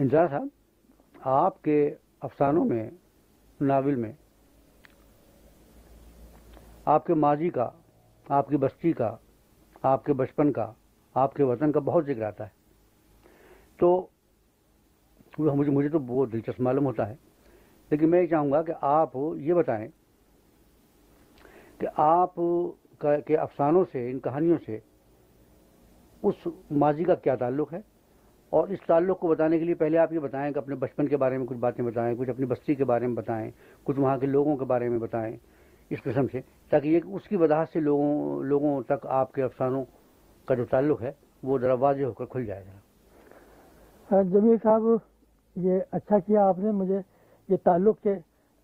انتظار صاحب آپ کے افسانوں میں، ناول میں۔ آپ کے ماضی کا، آپ کی بستی کا، آپ کے بچپن کا، آپ کے وطن کا بہت ذکر آتا ہے۔ تو مجھے مجھے تو بہت دلچسپ معلوم ہوتا ہے۔ لیکن میں یہ چاہوں گا کہ آپ یہ بتائیں کہ آپ کے افسانوں سے، ان کہانیوں سے اس ماضی کا کیا تعلق ہے؟ اور اس تعلق کو بتانے کے لیے پہلے آپ یہ بتائیں کہ اپنے بچپن کے بارے میں کچھ باتیں بتائیں، کچھ اپنی بستی کے بارے میں بتائیں، کچھ وہاں کے لوگوں کے بارے میں بتائیں، اس قسم سے، تاکہ یہ اس کی وضاحت سے لوگوں لوگوں تک آپ کے افسانوں کا جو تعلق ہے، وہ ذرا واضح ہو کر کھل جائے گا۔ جمیل صاحب، یہ اچھا کیا آپ نے مجھے یہ تعلق کے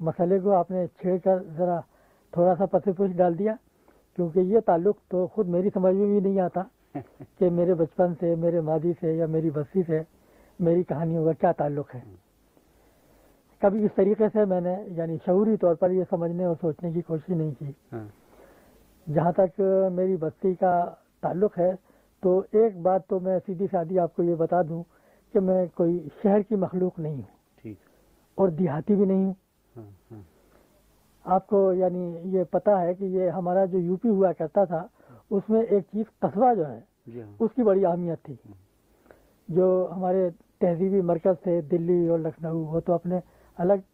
مسئلے کو آپ نے چھیڑ کر ذرا تھوڑا سا پس پوچھ ڈال دیا؟ کیونکہ یہ تعلق تو خود میری سمجھ میں بھی نہیں آتا۔ کہ میرے بچپن سے میرے ماضی سے یا میری بستی سے میری کہانیوں کا کیا تعلق ہے؟ کبھی اس طریقے سے میں نے یعنی شعوری طور پر یہ سمجھنے اور سوچنے کی کوشش نہیں کی۔ ہاں۔ جہاں تک میری بستی کا تعلق ہے تو ایک بات تو میں سیدھی سادھی آپ کو یہ بتا دوں کہ میں کوئی شہر کی مخلوق نہیں ہوں۔ اور دیہاتی بھی نہیں ہوں۔ ہاں، ہاں۔ آپ کو یعنی یہ پتا ہے کہ یہ ہمارا جو یو پی ہوا کرتا تھا اس میں ایک چیز قصبہ جو ہے جی ہاں۔ اس کی بڑی اہمیت تھی۔ جو ہمارے تہذیبی مرکز تھے دلی اور لکھنؤ وہ تو اپنے الگ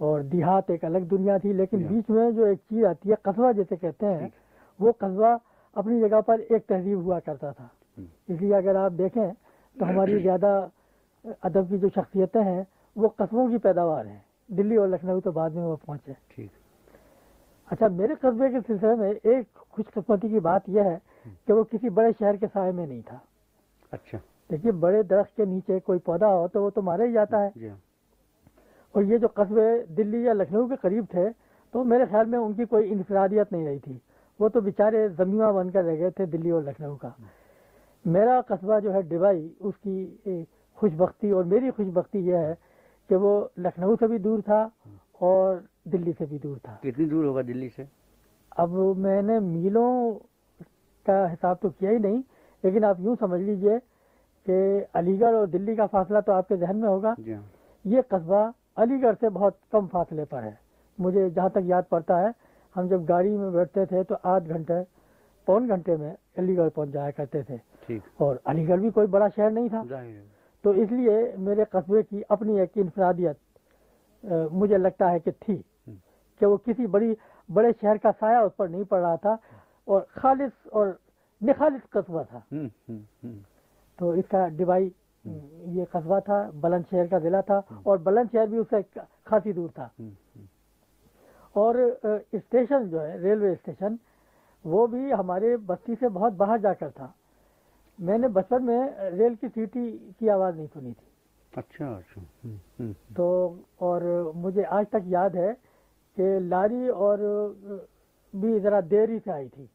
اور دیہات ایک الگ دنیا تھی لیکن جی ہاں۔ بیچ میں جو ایک چیز آتی ہے قصبہ جیسے کہتے ہیں وہ قصبہ اپنی جگہ پر ایک تہذیب ہوا کرتا تھا۔ اس لیے اگر آپ دیکھیں تو ہماری زیادہ ادب کی جو شخصیتیں ہیں وہ قصبوں کی پیداوار ہیں۔ دلی اور لکھنؤ تو بعد میں وہ پہنچے۔ اچھا میرے قصبے کے سلسلے میں ایک خوش قسمتی کی بات یہ ہے کہ وہ کسی بڑے شہر کے سائے میں نہیں تھا۔ اچھا۔ دیکھیے بڑے درخت کے نیچے کوئی پودا ہو تو وہ تو مارا ہی جاتا ہے۔ جی ہاں۔ اور یہ جو قصبے دلی یا لکھنؤ کے قریب تھے تو میرے خیال میں ان کی کوئی انفرادیت نہیں رہی تھی۔ وہ تو بیچارے زمینہ بن کر رہ گئے تھے دلی اور لکھنؤ کا۔ میرا قصبہ جو ہے ڈبائی اس کی خوش بختی اور میری خوش بختی یہ ہے کہ وہ لکھنؤ سے بھی دور تھا اور دلی سے بھی دور تھا۔ کتنی دور ہوگا دلی سے؟ اب میں نے میلوں کا حساب تو کیا ہی نہیں لیکن آپ یوں سمجھ لیجیے کہ علی گڑھ اور دلی کا فاصلہ تو آپ کے ذہن میں ہوگا۔ جی ہاں۔ یہ قصبہ علی گڑھ سے بہت کم فاصلے پر ہے۔ مجھے جہاں تک یاد پڑتا ہے ہم جب گاڑی میں بیٹھتے تھے تو آدھ گھنٹے پون گھنٹے میں علی گڑھ پہنچ جایا کرتے تھے۔ اور علی گڑھ بھی کوئی بڑا شہر نہیں تھا۔ تو اس لیے میرے قصبے کی اپنی ایک انفرادیت مجھے لگتا ہے کہ تھی۔ کہ وہ کسی بڑی بڑے شہر کا سایہ اس پر نہیں پڑ رہا تھا اور خالص اور نخالص قصبہ تھا۔ تو اس کا ڈبائی یہ قصبہ تھا بلند شہر کا ضلع تھا اور بلند شہر بھی اس سے خاصی دور تھا۔ اور اسٹیشن جو ہے ریلوے اسٹیشن وہ بھی ہمارے بستی سے بہت باہر جا کر تھا۔ میں نے بچپن میں ریل کی سیٹی کی آواز نہیں سنی تھی۔ اچھا اچھا۔ تو اور مجھے آج تک یاد ہے کہ لاری اور بھی ذرا دیر سے آئی تھی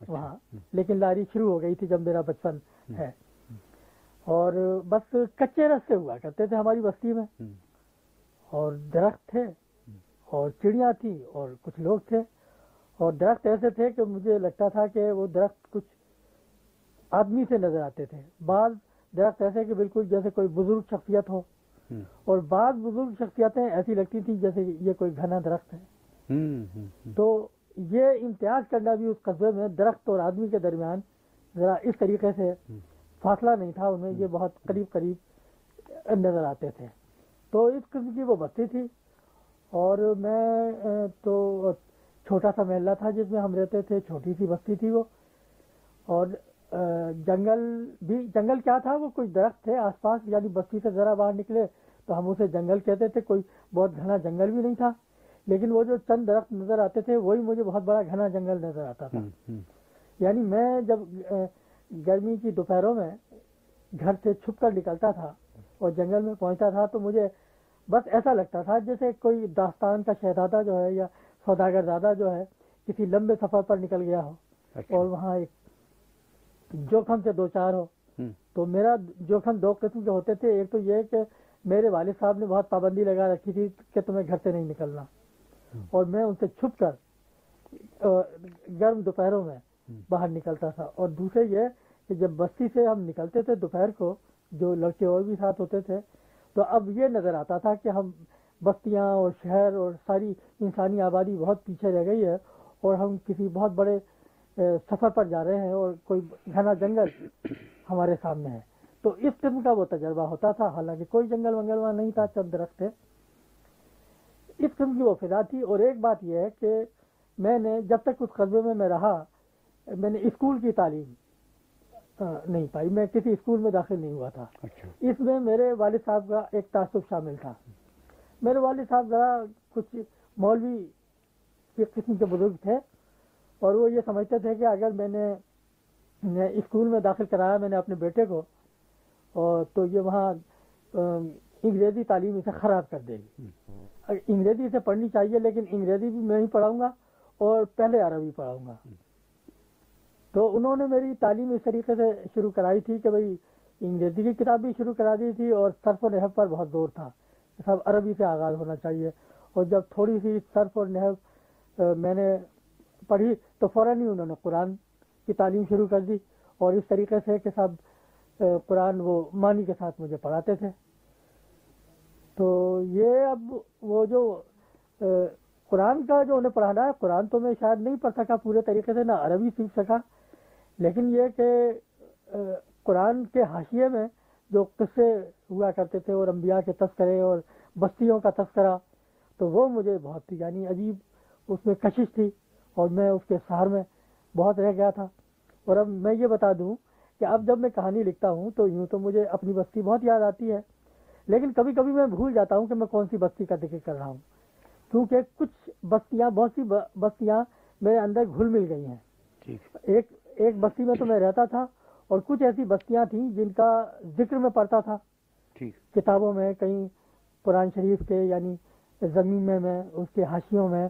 اچھا۔ وہاں لیکن لاری شروع ہو گئی تھی جب میرا بچپن ہے۔ اور بس کچے رستے ہوا کرتے تھے ہماری بستی میں۔ اور درخت تھے اور چڑیاں تھی اور کچھ لوگ تھے۔ اور درخت ایسے تھے کہ مجھے لگتا تھا کہ وہ درخت کچھ آدمی سے نظر آتے تھے۔ بعض درخت ایسے کہ بالکل جیسے کوئی بزرگ شخصیت ہو۔ اور بعض بزرگ شخصیتیں ایسی لگتی تھی جیسے یہ کوئی گھنا درخت ہے۔ تو یہ امتیاز کرنا بھی اس قصبے میں درخت اور آدمی کے درمیان ذرا اس طریقے سے فاصلہ نہیں تھا انہیں یہ بہت قریب قریب نظر آتے تھے۔ تو اس قسم کی وہ بستی تھی۔ اور میں تو چھوٹا سا محلہ تھا جس میں ہم رہتے تھے چھوٹی سی بستی تھی وہ۔ اور جنگل بھی جنگل کیا تھا وہ؟ کوئی درخت تھے آس پاس یعنی بستی سے ذرا باہر نکلے تو ہم اسے جنگل کہتے تھے کوئی بہت گھنا جنگل بھی نہیں تھا۔ لیکن وہ جو چند درخت نظر آتے تھے وہی مجھے بہت بڑا گھنا جنگل نظر آتا تھا۔ یعنی میں جب گرمی کی دوپہروں میں گھر سے چھپ کر نکلتا تھا اور جنگل میں پہنچتا تھا تو مجھے بس ایسا لگتا تھا جیسے کوئی داستان کا شہزادہ جو ہے یا سوداگر زادہ جو ہے کسی لمبے سفر پر نکل گیا ہو اچھا۔ اور وہاں ایک جوخم سے دو چار ہو۔ تو میرا جوخم دو قسم کے ہوتے تھے۔ ایک تو یہ کہ میرے والد صاحب نے بہت پابندی لگا رکھی تھی کہ تمہیں گھر سے نہیں نکلنا۔ اور میں ان سے چھپ کر گرم دوپہروں میں باہر نکلتا تھا۔ اور دوسرے یہ کہ جب بستی سے ہم نکلتے تھے دوپہر کو جو لڑکے اور بھی ساتھ ہوتے تھے تو اب یہ نظر آتا تھا کہ ہم بستیاں اور شہر اور ساری انسانی آبادی بہت پیچھے رہ گئی ہے اور ہم کسی بہت بڑے سفر پر جا رہے ہیں اور کوئی گھنا جنگل ہمارے سامنے ہے۔ تو اس قسم کا وہ تجربہ ہوتا تھا۔ حالانکہ کوئی جنگل ونگل وہاں نہیں تھا چند درخت تھے۔ اس قسم کی وہ فضا تھی۔ اور ایک بات یہ ہے کہ میں نے جب تک اس قصبے میں میں رہا میں نے اسکول کی تعلیم نہیں پائی۔ میں کسی اسکول میں داخل نہیں ہوا تھا۔ اچھا۔ اس میں میرے والد صاحب کا ایک تعصب شامل تھا۔ میرے والد صاحب ذرا کچھ مولوی قسم کے بزرگ تھے۔ اور وہ یہ سمجھتے تھے کہ اگر میں نے اسکول میں داخل کرایا میں نے اپنے بیٹے کو اور تو یہ وہاں انگریزی تعلیم اسے خراب کر دے گی۔ انگریزی اسے پڑھنی چاہیے لیکن انگریزی بھی میں ہی پڑھاؤں گا اور پہلے عربی پڑھاؤں گا۔ تو انہوں نے میری تعلیم اس طریقے سے شروع کرائی تھی کہ بھائی انگریزی کی کتاب بھی شروع کرا دی تھی اور صرف و نحب پر بہت زور تھا۔ سب عربی سے آغاز ہونا چاہیے۔ اور جب تھوڑی سی صرف اور نحب میں نے پڑھی تو فوراً ہی انہوں نے قرآن کی تعلیم شروع کر دی اور اس طریقے سے کہ سب قرآن وہ معنی کے ساتھ مجھے پڑھاتے تھے۔ تو یہ اب وہ جو قرآن کا جو انہیں پڑھانا ہے، قرآن تو میں شاید نہیں پڑھ سکا، پورے طریقے سے نہ عربی سیکھ سکا۔ لیکن یہ کہ قرآن کے حاشیے میں جو قصے ہوا کرتے تھے اور انبیاء کے تذکرے اور بستیوں کا تذکرہ، تو وہ مجھے بہت یعنی عجیب اس میں کشش تھی۔ اور میں اس کے سہار میں بہت رہ گیا تھا۔ اور اب میں یہ بتا دوں کہ اب جب میں کہانی لکھتا ہوں تو یوں تو مجھے اپنی بستی بہت یاد آتی ہے لیکن کبھی کبھی میں بھول جاتا ہوں کہ میں کون سی بستی کا ذکر کر رہا ہوں کیونکہ کچھ بستیاں بہت سی بستیاں میرے اندر گھل مل گئی ہیں۔ ایک ایک بستی میں تو میں رہتا تھا اور کچھ ایسی بستیاں تھیں جن کا ذکر میں پڑھتا تھا۔ کتابوں میں کہیں قرآن شریف کے یعنی زمین میں میں اس کے حاشیوں میں۔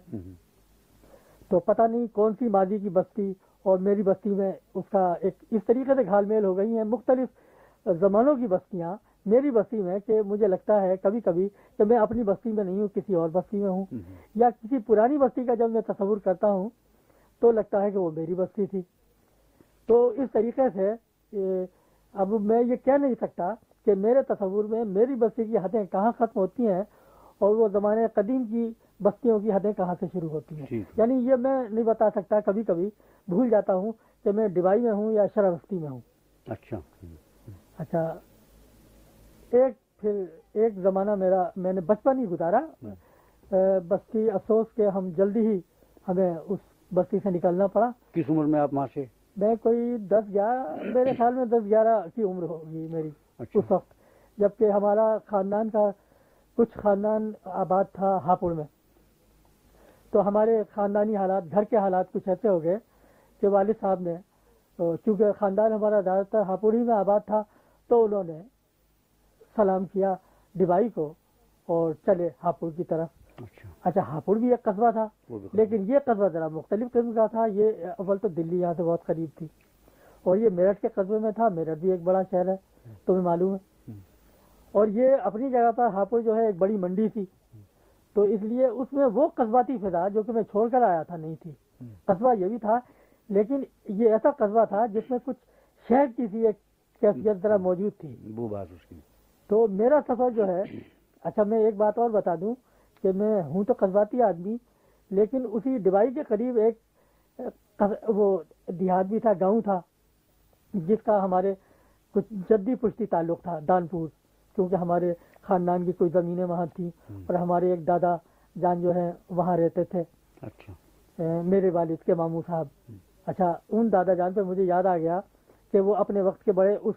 تو پتہ نہیں کون سی ماضی کی بستی اور میری بستی میں اس کا ایک اس طریقے سے گھال میل ہو گئی ہیں مختلف زمانوں کی بستیاں میری بستی میں کہ مجھے لگتا ہے کبھی کبھی کہ میں اپنی بستی میں نہیں ہوں کسی اور بستی میں ہوں یا کسی پرانی بستی کا جب میں تصور کرتا ہوں تو لگتا ہے کہ وہ میری بستی تھی۔ تو اس طریقے سے اب میں یہ کہہ نہیں سکتا کہ میرے تصور میں میری بستی کی حدیں کہاں ختم ہوتی ہیں اور وہ زمانے قدیم کی بستیوں کی حدیں کہاں سے شروع ہوتی ہیں؟ یعنی یہ میں نہیں بتا سکتا کبھی کبھی بھول جاتا ہوں کہ میں ڈبائی میں ہوں یا شرح بستی میں ہوں۔ اچھا۔ اچھا ایک پھر ایک زمانہ میرا میں نے بچپن ہی گزارا۔ بستی افسوس کے ہم جلدی ہی ہمیں اس بستی سے نکلنا پڑا۔ کس عمر میں آپ وہاں سے؟ میں کوئی دس گیارہ میرے خیال میں دس گیارہ کی عمر ہوگی میری اچھا۔ اس وقت۔ جبکہ ہمارا خاندان کا کچھ خاندان آباد تھا ہاپوڑ میں۔ تو ہمارے خاندانی حالات گھر کے حالات کچھ ایسے ہو گئے کہ والد صاحب نے چونکہ خاندان ہمارا زیادہ تر ہاپوڑ ہی میں آباد تھا تو انہوں نے سلام کیا ڈبائی کو اور چلے ہاپوڑ کی طرف۔ اچھا, اچھا، ہاپوڑ بھی ایک قصبہ تھا لیکن یہ قصبہ ذرا مختلف قسم کا تھا۔ یہ اول تو دلی یہاں سے بہت قریب تھی۔ اور یہ میرٹھ کے قصبے میں تھا میرٹھ بھی ایک بڑا شہر ہے تمہیں معلوم ہے۔ اور یہ اپنی جگہ پر ہاپوڑ جو ہے ایک بڑی منڈی تھی۔ تو اس لیے اس میں وہ قصباتی فضا جو کہ میں چھوڑ کر آیا تھا نہیں تھی۔ قصبہ یہ بھی تھا لیکن یہ ایسا قصبہ تھا جس میں کچھ شہر کی سی ایک کیفیت ذرا موجود تھی۔ وہ بات اس کی۔ تو میرا سفر جو ہے اچھا میں ایک بات اور بتا دوں کہ میں ہوں تو قصباتی آدمی لیکن اسی ڈبائی کے قریب ایک وہ دیہات بھی تھا گاؤں تھا جس کا ہمارے کچھ جدی پشتی تعلق تھا دانپور۔ کیونکہ ہمارے خاندان کی کوئی زمینیں وہاں تھیں اور ہمارے ایک دادا جان جو ہیں وہاں رہتے تھے۔ اچھا۔ میرے والد کے ماموں صاحب۔ اچھا ان دادا جان پہ مجھے یاد آ گیا کہ وہ اپنے وقت کے بڑے اس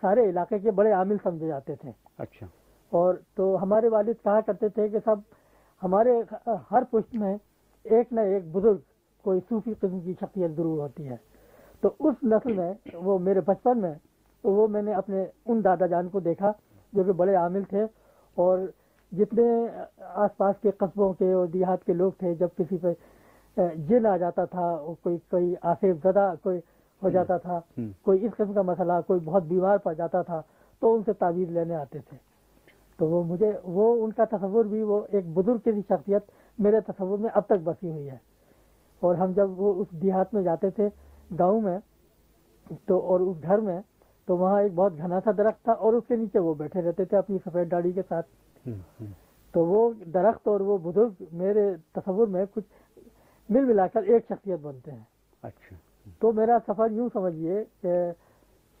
سارے علاقے کے بڑے عامل سمجھے جاتے تھے۔ اچھا۔ اور تو ہمارے والد کہا کرتے تھے کہ سب ہمارے ہر پشت میں ایک نہ ایک بزرگ کوئی صوفی قسم کی شخصیت ضرور ہوتی ہے۔ تو اس نسل میں وہ میرے بچپن میں تو وہ میں نے اپنے ان دادا جان کو دیکھا جو کہ بڑے عامل تھے اور جتنے آس پاس کے قصبوں کے اور دیہات کے لوگ تھے جب کسی پہ جن آ جاتا تھا کوئی کوئی آصف زدہ کوئی ہو جاتا تھا کوئی اس قسم کا مسئلہ کوئی بہت بیمار پڑ جاتا تھا تو ان سے تعویذ لینے آتے تھے۔ تو وہ مجھے وہ ان کا تصور بھی وہ ایک بزرگ کی شخصیت میرے تصور میں اب تک بسی ہوئی ہے۔ اور ہم جب وہ اس دیہات میں جاتے تھے گاؤں میں تو اور اس گھر میں تو وہاں ایک بہت گھنا سا درخت تھا اور اس کے نیچے وہ بیٹھے رہتے تھے اپنی سفید داڑھی کے ساتھ۔ تو وہ درخت اور وہ بزرگ میرے تصور میں کچھ مل ملا کر ایک شخصیت بنتے ہیں۔ اچھا۔ تو میرا سفر یوں سمجھیے کہ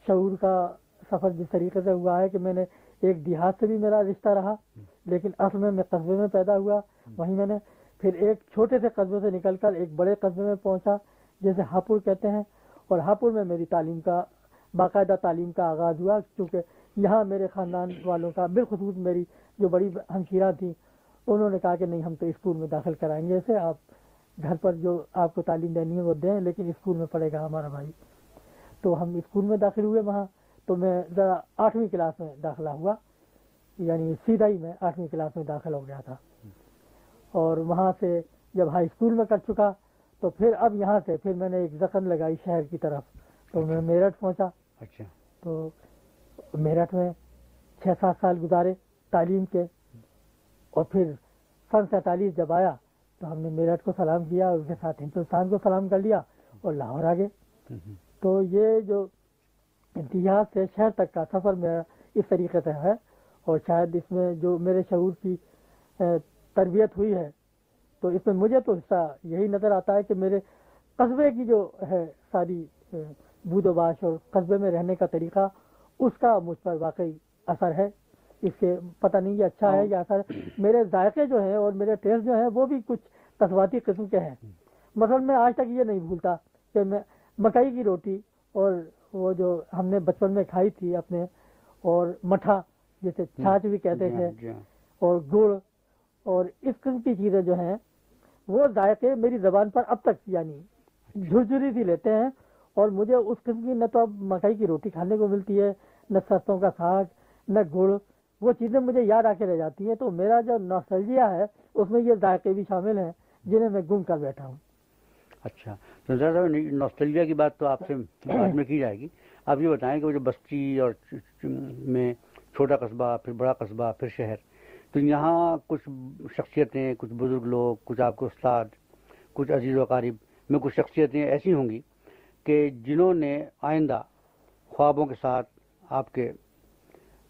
شعور کا سفر جس طریقے سے ہوا ہے کہ میں نے ایک دیہات سے بھی میرا رشتہ رہا لیکن اصل میں میں قصبے میں پیدا ہوا۔ وہیں میں نے پھر ایک چھوٹے سے قصبے سے نکل کر ایک بڑے قصبے میں پہنچا جیسے ہاپور کہتے ہیں۔ اور ہاپور میں میری تعلیم کا باقاعدہ تعلیم کا آغاز ہوا، کیونکہ یہاں میرے خاندان والوں کا بالخصوص میری جو بڑی ہمشیرہ تھیں، انہوں نے کہا کہ نہیں، ہم تو اسکول میں داخل کرائیں گے اسے، آپ گھر پر جو آپ کو تعلیم دینی ہے وہ دیں، لیکن اسکول میں پڑھے گا ہمارا بھائی۔ تو ہم اسکول میں داخل ہوئے وہاں، تو میں ذرا آٹھویں کلاس میں داخلہ ہوا یعنی سیدھا ہی میں آٹھویں کلاس میں داخل ہو گیا تھا۔ اور وہاں سے جب ہائی اسکول میں کر چکا، تو پھر اب یہاں سے پھر میں نے ایک زخم لگائی شہر کی طرف۔ تو میں میرٹھ پہنچا۔ اچھا۔ تو میرٹھ میں چھ سات سال گزارے تعلیم کے۔ اور پھر سن سینتالیس جب آیا تو ہم نے میرٹھ کو سلام کیا اس کے ساتھ ہندوستان کو سلام کر لیا اور لاہور آ گئے تو یہ جو دیہات سے شہر تک کا سفر میرا اس طریقے سے ہے اور شاید اس میں جو میرے شعور کی تربیت ہوئی ہے تو اس میں مجھے تو حصہ یہی نظر آتا ہے کہ میرے قصبے کی جو ہے ساری بود و باش اور قصبے میں رہنے کا طریقہ اس کا مجھ پر واقعی اثر ہے۔ اس کے پتہ نہیں یہ اچھا ہے یا اثر۔ میرے ذائقے جو ہیں اور میرے ٹیسٹ جو ہیں وہ بھی کچھ تصواتی قسم کے ہیں۔ مثلا میں آج تک یہ نہیں بھولتا کہ میں مکئی کی روٹی اور وہ جو ہم نے بچپن میں کھائی تھی اپنے اور مٹھا جسے چھاچھ بھی کہتے جی تھے ہاں، جی ہاں۔ اور گڑ اور اس قسم کی چیزیں جو ہیں وہ ذائقے میری زبان پر اب تک یعنی جھرجھری سی لیتے ہیں۔ اور مجھے اس قسم کی نہ تو اب مکئی کی روٹی کھانے کو ملتی ہے، نہ سرسوں کا ساگ، نہ گڑ، وہ چیزیں مجھے یاد آ کے رہ جاتی ہیں۔ تو میرا جو نوسٹلجیا ہے، اس میں یہ ذائقے بھی شامل ہیں جنہیں میں گم کر بیٹھا ہوں۔ اچھا تو ذرا نوسٹلجیا کی بات تو آپ سے بعد میں کی جائے گی۔ آپ یہ بتائیں کہ وہ جو بستی اور میں چھوٹا قصبہ، پھر بڑا قصبہ، پھر شہر، تو یہاں کچھ شخصیتیں، کچھ بزرگ لوگ، کچھ آپ کے استاد، کچھ عزیز و قارب میں کچھ شخصیتیں ایسی ہوں گی کہ جنہوں نے آئندہ خوابوں کے ساتھ آپ کے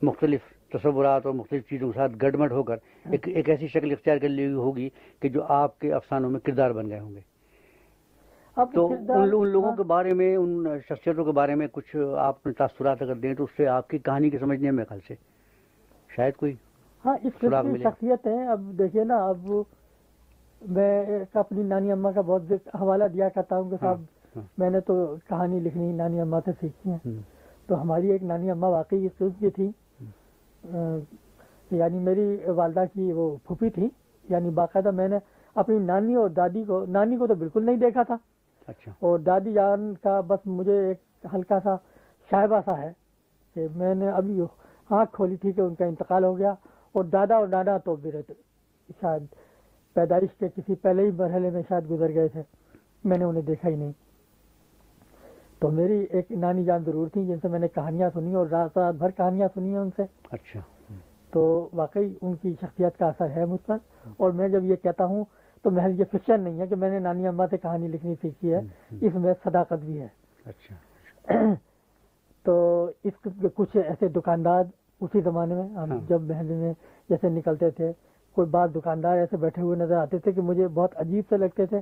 مختلف تصورات اور مختلف چیزوں کے ساتھ گڈمٹ ہو کر ایک ایک ایسی شکل اختیار کر لی ہوگی کہ جو آپ کے افسانوں میں کردار بن گئے ہوں گے تو ان لوگوں۔ کے بارے میں ان شخصیتوں کے بارے میں کچھ آپ اپنے تاثرات اگر دیں تو اس سے آپ کی کہانی کے سمجھنے میں خیال سے شاید کوئی ہاں اس۔ شخصیت ہیں اب دیکھیے نا اب میں اپنی نانی اماں کا بہت حوالہ دیا کرتا ہوں کہ صاحب۔ میں نے تو کہانی لکھنی نانی اماں سے سیکھی ہے ہم، تو ہماری ایک نانی اماں واقعی اس قسم کی تھی۔ یعنی میری والدہ کی وہ پھوپھی تھی۔ یعنی باقاعدہ میں نے اپنی نانی اور دادی کو نانی کو تو بالکل نہیں دیکھا تھا۔ اچھا۔ اور دادی جان کا بس مجھے ایک ہلکا سا شائبہ سا ہے کہ میں نے ابھی آنکھ کھولی تھی کہ ان کا انتقال ہو گیا۔ اور دادا اور نانا تو میرے تو شاید پیدائش کے کسی پہلے ہی مرحلے میں شاید گزر گئے تھے۔ میں نے انہیں دیکھا ہی نہیں۔ تو میری ایک نانی جان ضرور تھی جن سے میں نے کہانیاں سنی اور رات رات بھر کہانیاں سنی ہیں ان سے۔ اچھا۔ تو واقعی ان کی شخصیت کا اثر ہے مجھ پر۔ اور میں جب یہ کہتا ہوں تو محض یہ فکشن نہیں ہے کہ میں نے نانی اماں سے کہانی لکھنی سیکھی ہے۔ اس میں صداقت بھی ہے۔ اچھا۔ تو اس کچھ ایسے دکاندار اسی زمانے میں ہم ہاں۔ جب محلے میں جیسے نکلتے تھے کوئی بعض دکاندار ایسے بیٹھے ہوئے نظر آتے تھے کہ مجھے بہت عجیب سے لگتے تھے۔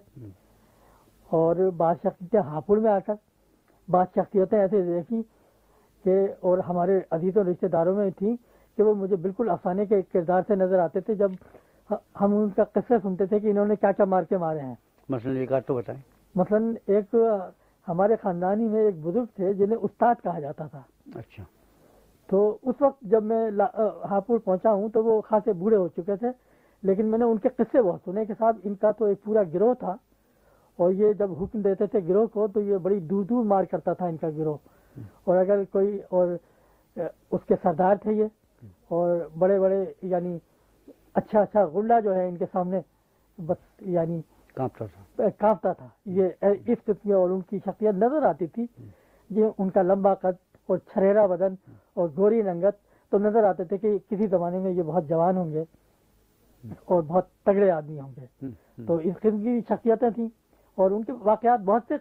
اور بعض شخصیتیں ہاپڑ میں آ کر بعض شخصیتیں ایسے دیکھی کہ اور ہمارے عزیز و رشتے داروں میں تھیں کہ وہ مجھے بالکل افسانے کے کردار سے نظر آتے تھے جب ہم ان کا قصے سنتے تھے کہ انہوں نے کیا کیا مار کے مارے ہیں۔ مثلا ایک تو بتائیں۔ مثلا ایک ہمارے خاندانی میں ایک بزرگ تھے جنہیں استاد کہا جاتا تھا۔ اچھا۔ تو اس وقت جب میں ہاپوڑ پہنچا ہوں تو وہ خاصے بوڑھے ہو چکے تھے لیکن میں نے ان کے قصے بہت سنے کہ صاحب ان کا تو ایک پورا گروہ تھا۔ اور یہ جب حکم دیتے تھے گروہ کو تو یہ بڑی دور دور مار کرتا تھا ان کا گروہ۔ اور اگر کوئی اور اس کے سردار تھے یہ۔ اور بڑے بڑے یعنی اچھا اچھا غلہ جو ہے ان کے سامنے بس یعنی کانپتا تھا۔ یہ اس قسم اور ان کی شخصیت نظر آتی تھی۔ یہ ان کا لمبا قد اور چھریرا بدن اور گوری رنگت تو نظر آتے تھے کہ کسی زمانے میں یہ بہت جوان ہوں گے اور بہت تگڑے آدمی ہوں گے۔ تو اس قسم کی شخصیتیں تھیں۔ اور ان کے واقعات بہت سے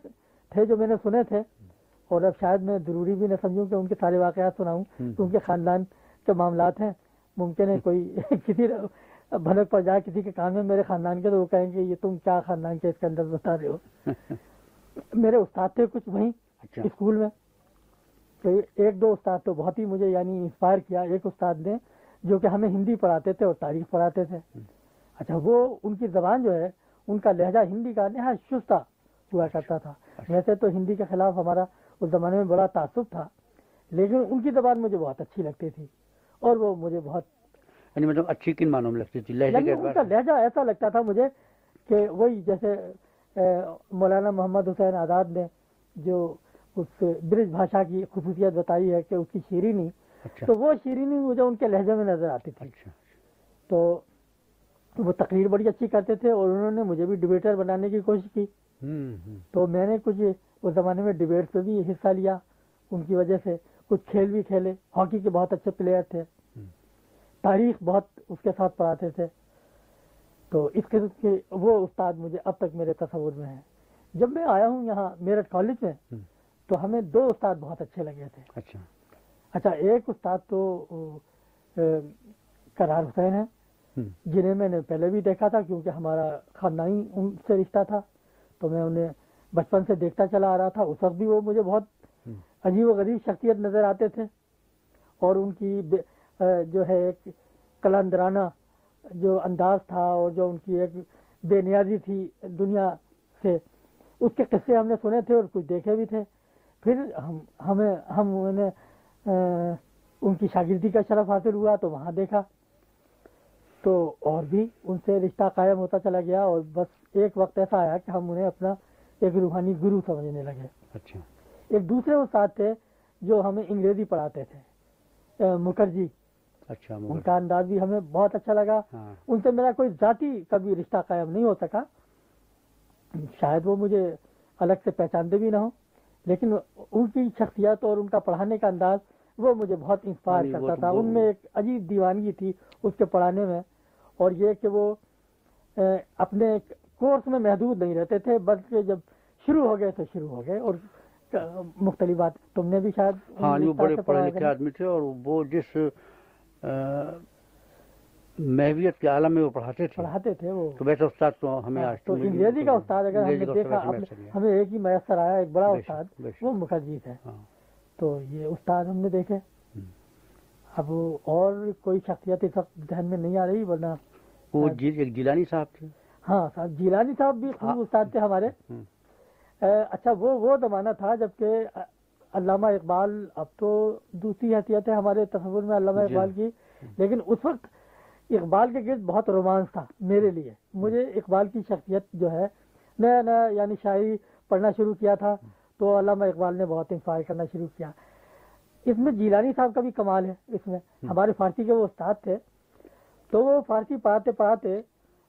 تھے جو میں نے سنے تھے۔ اور اب شاید میں ضروری بھی نہ سمجھوں کہ ان کے سارے واقعات سناؤں ہم۔ کہ ان کے خاندان کے معاملات ہیں۔ ممکن ہے کوئی کسی بھنک پر جائے کسی کے کام میں میرے خاندان کے تو وہ کہیں گے یہ تم کیا خاندان کے اس کے اندر بتا رہے ہو؟ میرے استاد تھے کچھ وہیں اچھا۔ اسکول میں۔ تو ایک دو استاد تو بہت ہی مجھے یعنی انسپائر کیا۔ ایک استاد نے جو کہ ہمیں ہندی پڑھاتے تھے اور تاریخ پڑھاتے تھے۔ اچھا وہ ان کی زبان جو ہے ان کا لہجہ ہندی کا نہایت شستہ ہوا کرتا تھا۔ ویسے تو ہندی کے خلاف ہمارا اس زمانے میں بڑا تعصب تھا لیکن ان کی زبان مجھے بہت اچھی لگتی تھی اور وہ مجھے بہت یعنی مطلب اچھی کن معنوں میں لگتی تھی؟ لہجے یعنی ان کا؟ لہجہ ایسا لگتا تھا مجھے کہ وہی جیسے مولانا محمد حسین آزاد نے جو اس برج بھاشا کی خصوصیت بتائی ہے کہ اس کی شیرینی اچھا۔ تو وہ شیرینی مجھے ان کے لہجے میں نظر آتی تھی۔ اچھا۔ تو وہ تقریر بڑی اچھی کرتے تھے اور انہوں نے مجھے بھی ڈبیٹر بنانے کی کوشش کی۔ تو میں نے کچھ اس زمانے میں ڈبیٹ پہ بھی حصہ لیا ان کی وجہ سے کچھ کھیل بھی کھیلے ہاکی کے بہت اچھے پلیئر تھے۔ تاریخ بہت اس کے ساتھ پڑھاتے تھے تو اس قسم کے وہ استاد مجھے اب تک میرے تصور میں ہیں جب میں آیا ہوں یہاں میرٹھ کالج میں۔ تو ہمیں دو استاد بہت اچھے لگے تھے اچھا اچھا ایک استاد تو کرار حسین ہم۔ جنہیں میں نے پہلے بھی دیکھا تھا کیونکہ ہمارا خاندانی ان سے رشتہ تھا، تو میں انہیں بچپن سے دیکھتا چلا آ رہا تھا۔ اس وقت بھی وہ مجھے بہت عجیب و غریب شخصیت نظر آتے تھے اور ان کی جو ہے ایک کلندرانہ جو انداز تھا اور جو ان کی ایک بے نیازی تھی دنیا سے، اس کے قصے ہم نے سنے تھے اور کچھ دیکھے بھی تھے۔ پھر ہم ہمیں ہم انہیں ان کی شاگردی کا شرف حاصل ہوا تو وہاں دیکھا۔ تو اور بھی ان سے رشتہ قائم ہوتا چلا گیا اور بس ایک وقت ایسا آیا کہ ہم انہیں اپنا ایک روحانی گرو سمجھنے لگے۔ اچھا۔ ایک دوسرے استاد تھے جو ہمیں انگریزی پڑھاتے تھے۔ مکھرجی۔ اچھا ان کا انداز بھی ہمیں بہت اچھا لگا۔ ہاں۔ ان سے میرا کوئی ذاتی کبھی رشتہ قائم نہیں ہو سکا۔ شاید وہ مجھے الگ سے پہچانتے بھی نہ ہوں لیکن ان کی شخصیت اور ان کا پڑھانے کا انداز وہ مجھے بہت انسپائر کرتا تھا۔ ان میں ایک عجیب دیوانگی تھی اس کے پڑھانے میں۔ اور یہ کہ وہ اپنے کورس میں محدود نہیں رہتے تھے بلکہ جب شروع ہو گئے تو شروع ہو گئے اور مختلف بات تم نے بھی شاید ہاں وہ بڑے پڑھے لکھے؟ آدمی تھے اور وہ جس محویت کے عالم میں وہ پڑھاتے تھے پڑھاتے تھے وہ تو ویسے استاد تو ہمیں ہاں، آج تو انگریزی کا استاد اگر ہم نے دیکھا۔ ہمیں ایک ہی میسر آیا ایک بڑا استاد۔ وہ مکھرجی تھے ہاں تو یہ استاد ہم نے دیکھے۔ اب اور کوئی شخصیت اس وقت ذہن میں نہیں آ رہی ورنہ وہ جی جیلانی صاحب تھے۔ ہاں صاحب جیلانی صاحب بھی خوب ہاں۔ استاد تھے ہمارے۔ اچھا وہ وہ زمانہ تھا جبکہ علامہ اقبال اب تو دوسری حیثیت ہے ہمارے تصور میں علامہ جی۔ اقبال کی۔ لیکن اس وقت اقبال کے گرد بہت رومانس تھا میرے لیے۔ مجھے اقبال کی شخصیت جو ہے نیا نیا یعنی شاعری پڑھنا شروع کیا تھا۔ تو علامہ اقبال نے بہت انسپائر کرنا شروع کیا۔ اس میں جیلانی صاحب کا بھی کمال ہے اس میں۔ ہمارے فارسی کے وہ استاد تھے تو وہ فارسی پڑھاتے پڑھاتے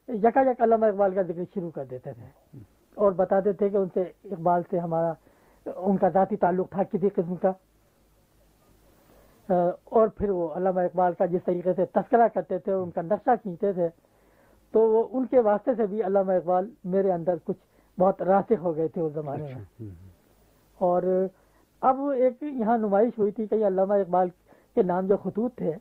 یکا یک علامہ اقبال کا ذکر شروع کر دیتے تھے۔ اور بتاتے تھے کہ ان سے اقبال سے ہمارا ان کا ذاتی تعلق تھا کسی قسم کا۔ اور پھر وہ علامہ اقبال کا جس طریقے سے تذکرہ کرتے تھے اور ان کا نقشہ کھینچتے تھے تو وہ ان کے واسطے سے بھی علامہ اقبال میرے اندر کچھ بہت راسخ ہو گئے تھے اس زمانے میں۔ اچھا ہم۔ اور اب ایک یہاں نمائش ہوئی تھی کہ علامہ اقبال کے نام جو خطوط تھے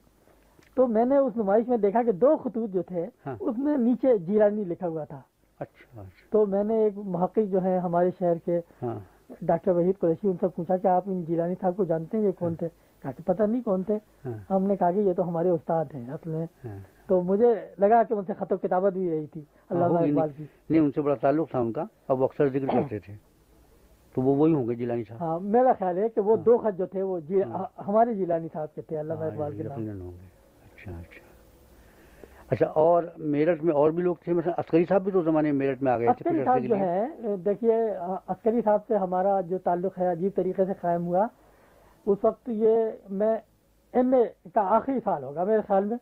تو میں نے اس نمائش میں دیکھا کہ دو خطوط جو تھے ہاں۔ اس میں نیچے جیلانی لکھا ہوا تھا۔ اچھا اچھا۔ تو میں نے ایک محقق جو ہیں ہمارے شہر کے ہاں۔ ڈاکٹر وحید قریشی ان سے پوچھا کہ آپ ان جیلانی صاحب کو جانتے ہیں یہ کون تھے؟ کہا کہ پتہ نہیں کون تھے۔ ہاں۔ ہم نے کہا کہ یہ تو ہمارے استاد ہیں اصل میں۔ ہاں۔ تو مجھے لگا کہ ان سے خط و کتابت بھی رہی تھی علامہ ہوگی اقبال کی۔ نہیں، ان سے بڑا تعلق تھا ان کا۔ اب اکثر ذکر کرتے تھے۔ تو وہ وہی ہوں گے جیلانی صاحب؟ ہاں میرا خیال ہے کہ وہ ہاں۔ دو خط جو تھے وہ جی ہاں۔ ہمارے جیلانی صاحب کے تھے ہاں، اقبال کے ہوں گے۔ اچھا اچھا۔ اچھا اور میرٹھ میں اور بھی لوگ تھے؟ مثلا عسکری صاحب بھی تو زمانے میں میرٹھ میں آ گئے تھے عسکری صاحب جو ہے دیکھیے عسکری صاحب سے ہمارا جو تعلق ہے عجیب طریقے سے قائم ہوا۔ اس وقت یہ میں ایم اے کا آخری سال ہوگا میرے خیال میں۔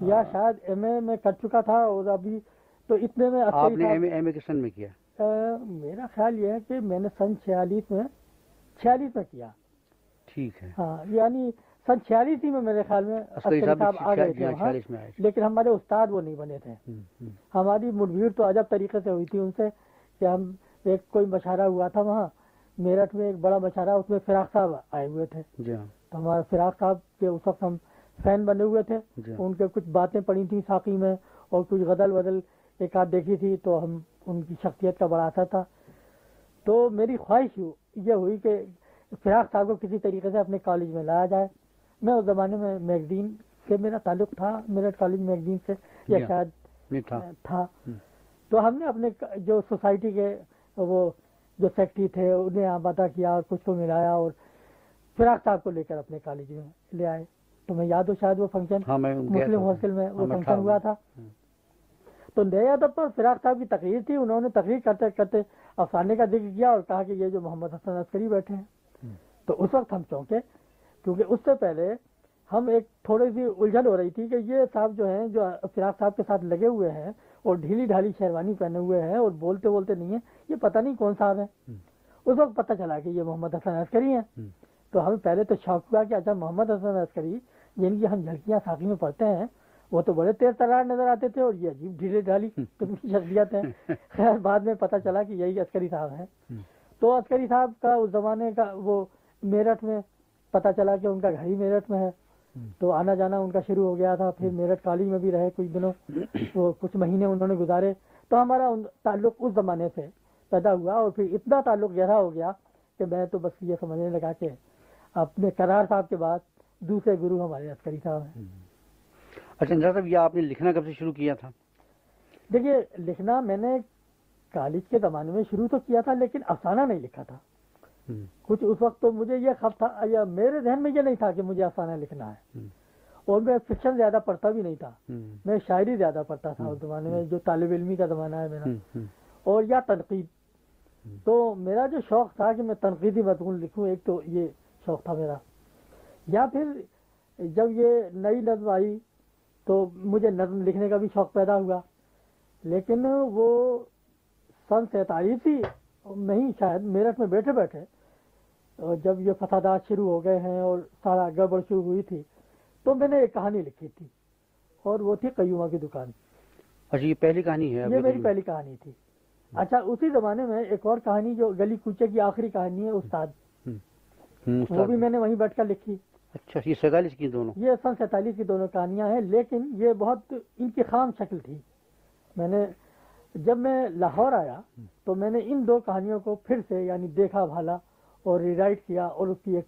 یا۔ شاید ایم اے میں کر چکا تھا اور ابھی تو اتنے میں آپ نے ایم اے ایم اے کس سن میں کیا؟ میرا خیال یہ ہے کہ میں نے سن چھیالیس میں چھیالیس میں کیا۔ ٹھیک ہے۔ ہاں یعنی سن چھیالیس ہی میں میرے خیال میں صاحب آ گئے تھے ہاں، لیکن ہمارے استاد وہ نہیں بنے تھے۔ ہم، ہم، ہماری مڑبھیڑ تو عجب طریقے سے ہوئی تھی ان سے کہ ہم ایک کوئی مشاعرہ ہوا تھا وہاں میرٹھ میں ایک بڑا مشاعرہ اس میں فراق صاحب آئے ہوئے تھے۔ جی ہاں۔ تو ہمارے فراق صاحب کے اس وقت ہم فین بنے ہوئے تھے۔ جی ان کے کچھ باتیں پڑی تھیں ساقی میں اور کچھ غدل بدل ایک آدھ دیکھی تھی تو ہم ان کی شخصیت کا بڑا اثر تھا تو میری خواہش یہ ہوئی کہ فراق صاحب کو کسی طریقے سے اپنے کالج میں لایا جائے میں اس زمانے میں میگزین سے میرا تعلق تھا میرٹھ کالج میگزین سے یا ہاں۔ شاید تھا۔ تو ہم نے اپنے جو سوسائٹی کے وہ جو سیکٹری تھے انہیں آبادہ کیا اور کچھ کو ملایا اور فراق صاحب کو لے کر اپنے کالج میں لے آئے تو میں یاد ہو شاید وہ فنکشن ہاں مسلم۔ ہاسٹل میں ہاں، وہ فنکشن ہوا تھا۔ تو نئے ادب پر فراق صاحب کی تقریر تھی انہوں نے تقریر کرتے کرتے افسانے کا ذکر کیا اور کہا کہ یہ جو محمد حسن عسکری بیٹھے ہیں۔ تو اس وقت ہم چونکے کیونکہ اس سے پہلے ہم ایک تھوڑی سی الجھن ہو رہی تھی کہ یہ صاحب جو ہیں جو فراق صاحب کے ساتھ لگے ہوئے ہیں اور ڈھیلی ڈھالی شیروانی پہنے ہوئے ہیں اور بولتے بولتے نہیں ہیں یہ پتہ نہیں کون صاحب ہیں۔ اس وقت پتہ چلا کہ یہ محمد حسن عسکری ہیں۔ تو ہمیں پہلے تو شوق ہوا کہ اچھا محمد حسن عسکری جن کی ہم جھلکیاں ساقی میں پڑھتے ہیں وہ تو بڑے تیز ترار نظر آتے تھے اور یہ عجیب ڈھیلے ڈھالی قسم کی شخصیت ہے خیر بعد میں پتہ چلا کہ یہی عسکری صاحب ہیں۔ تو عسکری صاحب کا اس زمانے کا وہ میرٹھ میں پتہ چلا کہ ان کا گھر ہی میرٹھ میں ہے۔ تو آنا جانا ان کا شروع ہو گیا تھا۔ پھر میرٹھ کالج میں بھی رہے کچھ دنوں۔ وہ کچھ مہینے انہوں نے گزارے۔ تو ہمارا تعلق اس زمانے سے پیدا ہوا اور پھر اتنا تعلق گہرا ہو گیا کہ میں تو بس یہ سمجھنے لگا کہ اپنے کرار صاحب کے بعد دوسرے گرو ہمارے عسکری صاحب ہیں۔ اچھا صاحب یہ آپ نے لکھنا کب سے شروع کیا تھا؟ دیکھیے لکھنا میں نے کالج کے زمانے میں شروع تو کیا تھا لیکن افسانہ نہیں لکھا تھا۔ کچھ اس وقت تو مجھے یہ خب تھا یا میرے ذہن میں یہ نہیں تھا کہ مجھے افسانہ لکھنا ہے۔ اور میں فکشن زیادہ پڑھتا بھی نہیں تھا۔ میں شاعری زیادہ پڑھتا تھا اس زمانے میں جو طالب علمی کا زمانہ ہے میرا۔ اور یا تنقید۔ تو میرا جو شوق تھا کہ میں تنقیدی مضمون لکھوں ایک تو یہ شوق تھا میرا۔ یا پھر جب یہ نئی نظم آئی تو مجھے نظم لکھنے کا بھی شوق پیدا ہوا۔ لیکن وہ سن سینتالیس میں ہی شاید میرٹھ میں بیٹھے بیٹھے اور جب یہ فسادات شروع ہو گئے ہیں اور سارا گڑبڑ شروع ہوئی تھی تو میں نے ایک کہانی لکھی تھی اور وہ تھی قیومہ کی دکان۔ اچھا یہ پہلی کہانی ہے یہ میری؟ پہلی کہانی تھی۔ اچھا اسی زمانے میں ایک اور کہانی جو گلی کوچے کی آخری کہانی ہے استاد۔ وہ۔ بھی میں نے وہیں بیٹھ کر لکھی۔ اچھا یہ سینتالیس کی دونوں؟ یہ سن سینتالیس کی دونوں کہانیاں ہیں لیکن یہ بہت ان کی خام شکل تھی۔ میں نے جب میں لاہور آیا تو میں نے ان دو کہانیوں کو پھر سے یعنی دیکھا بھالا اور ری رائٹ کیا اور اس کی ایک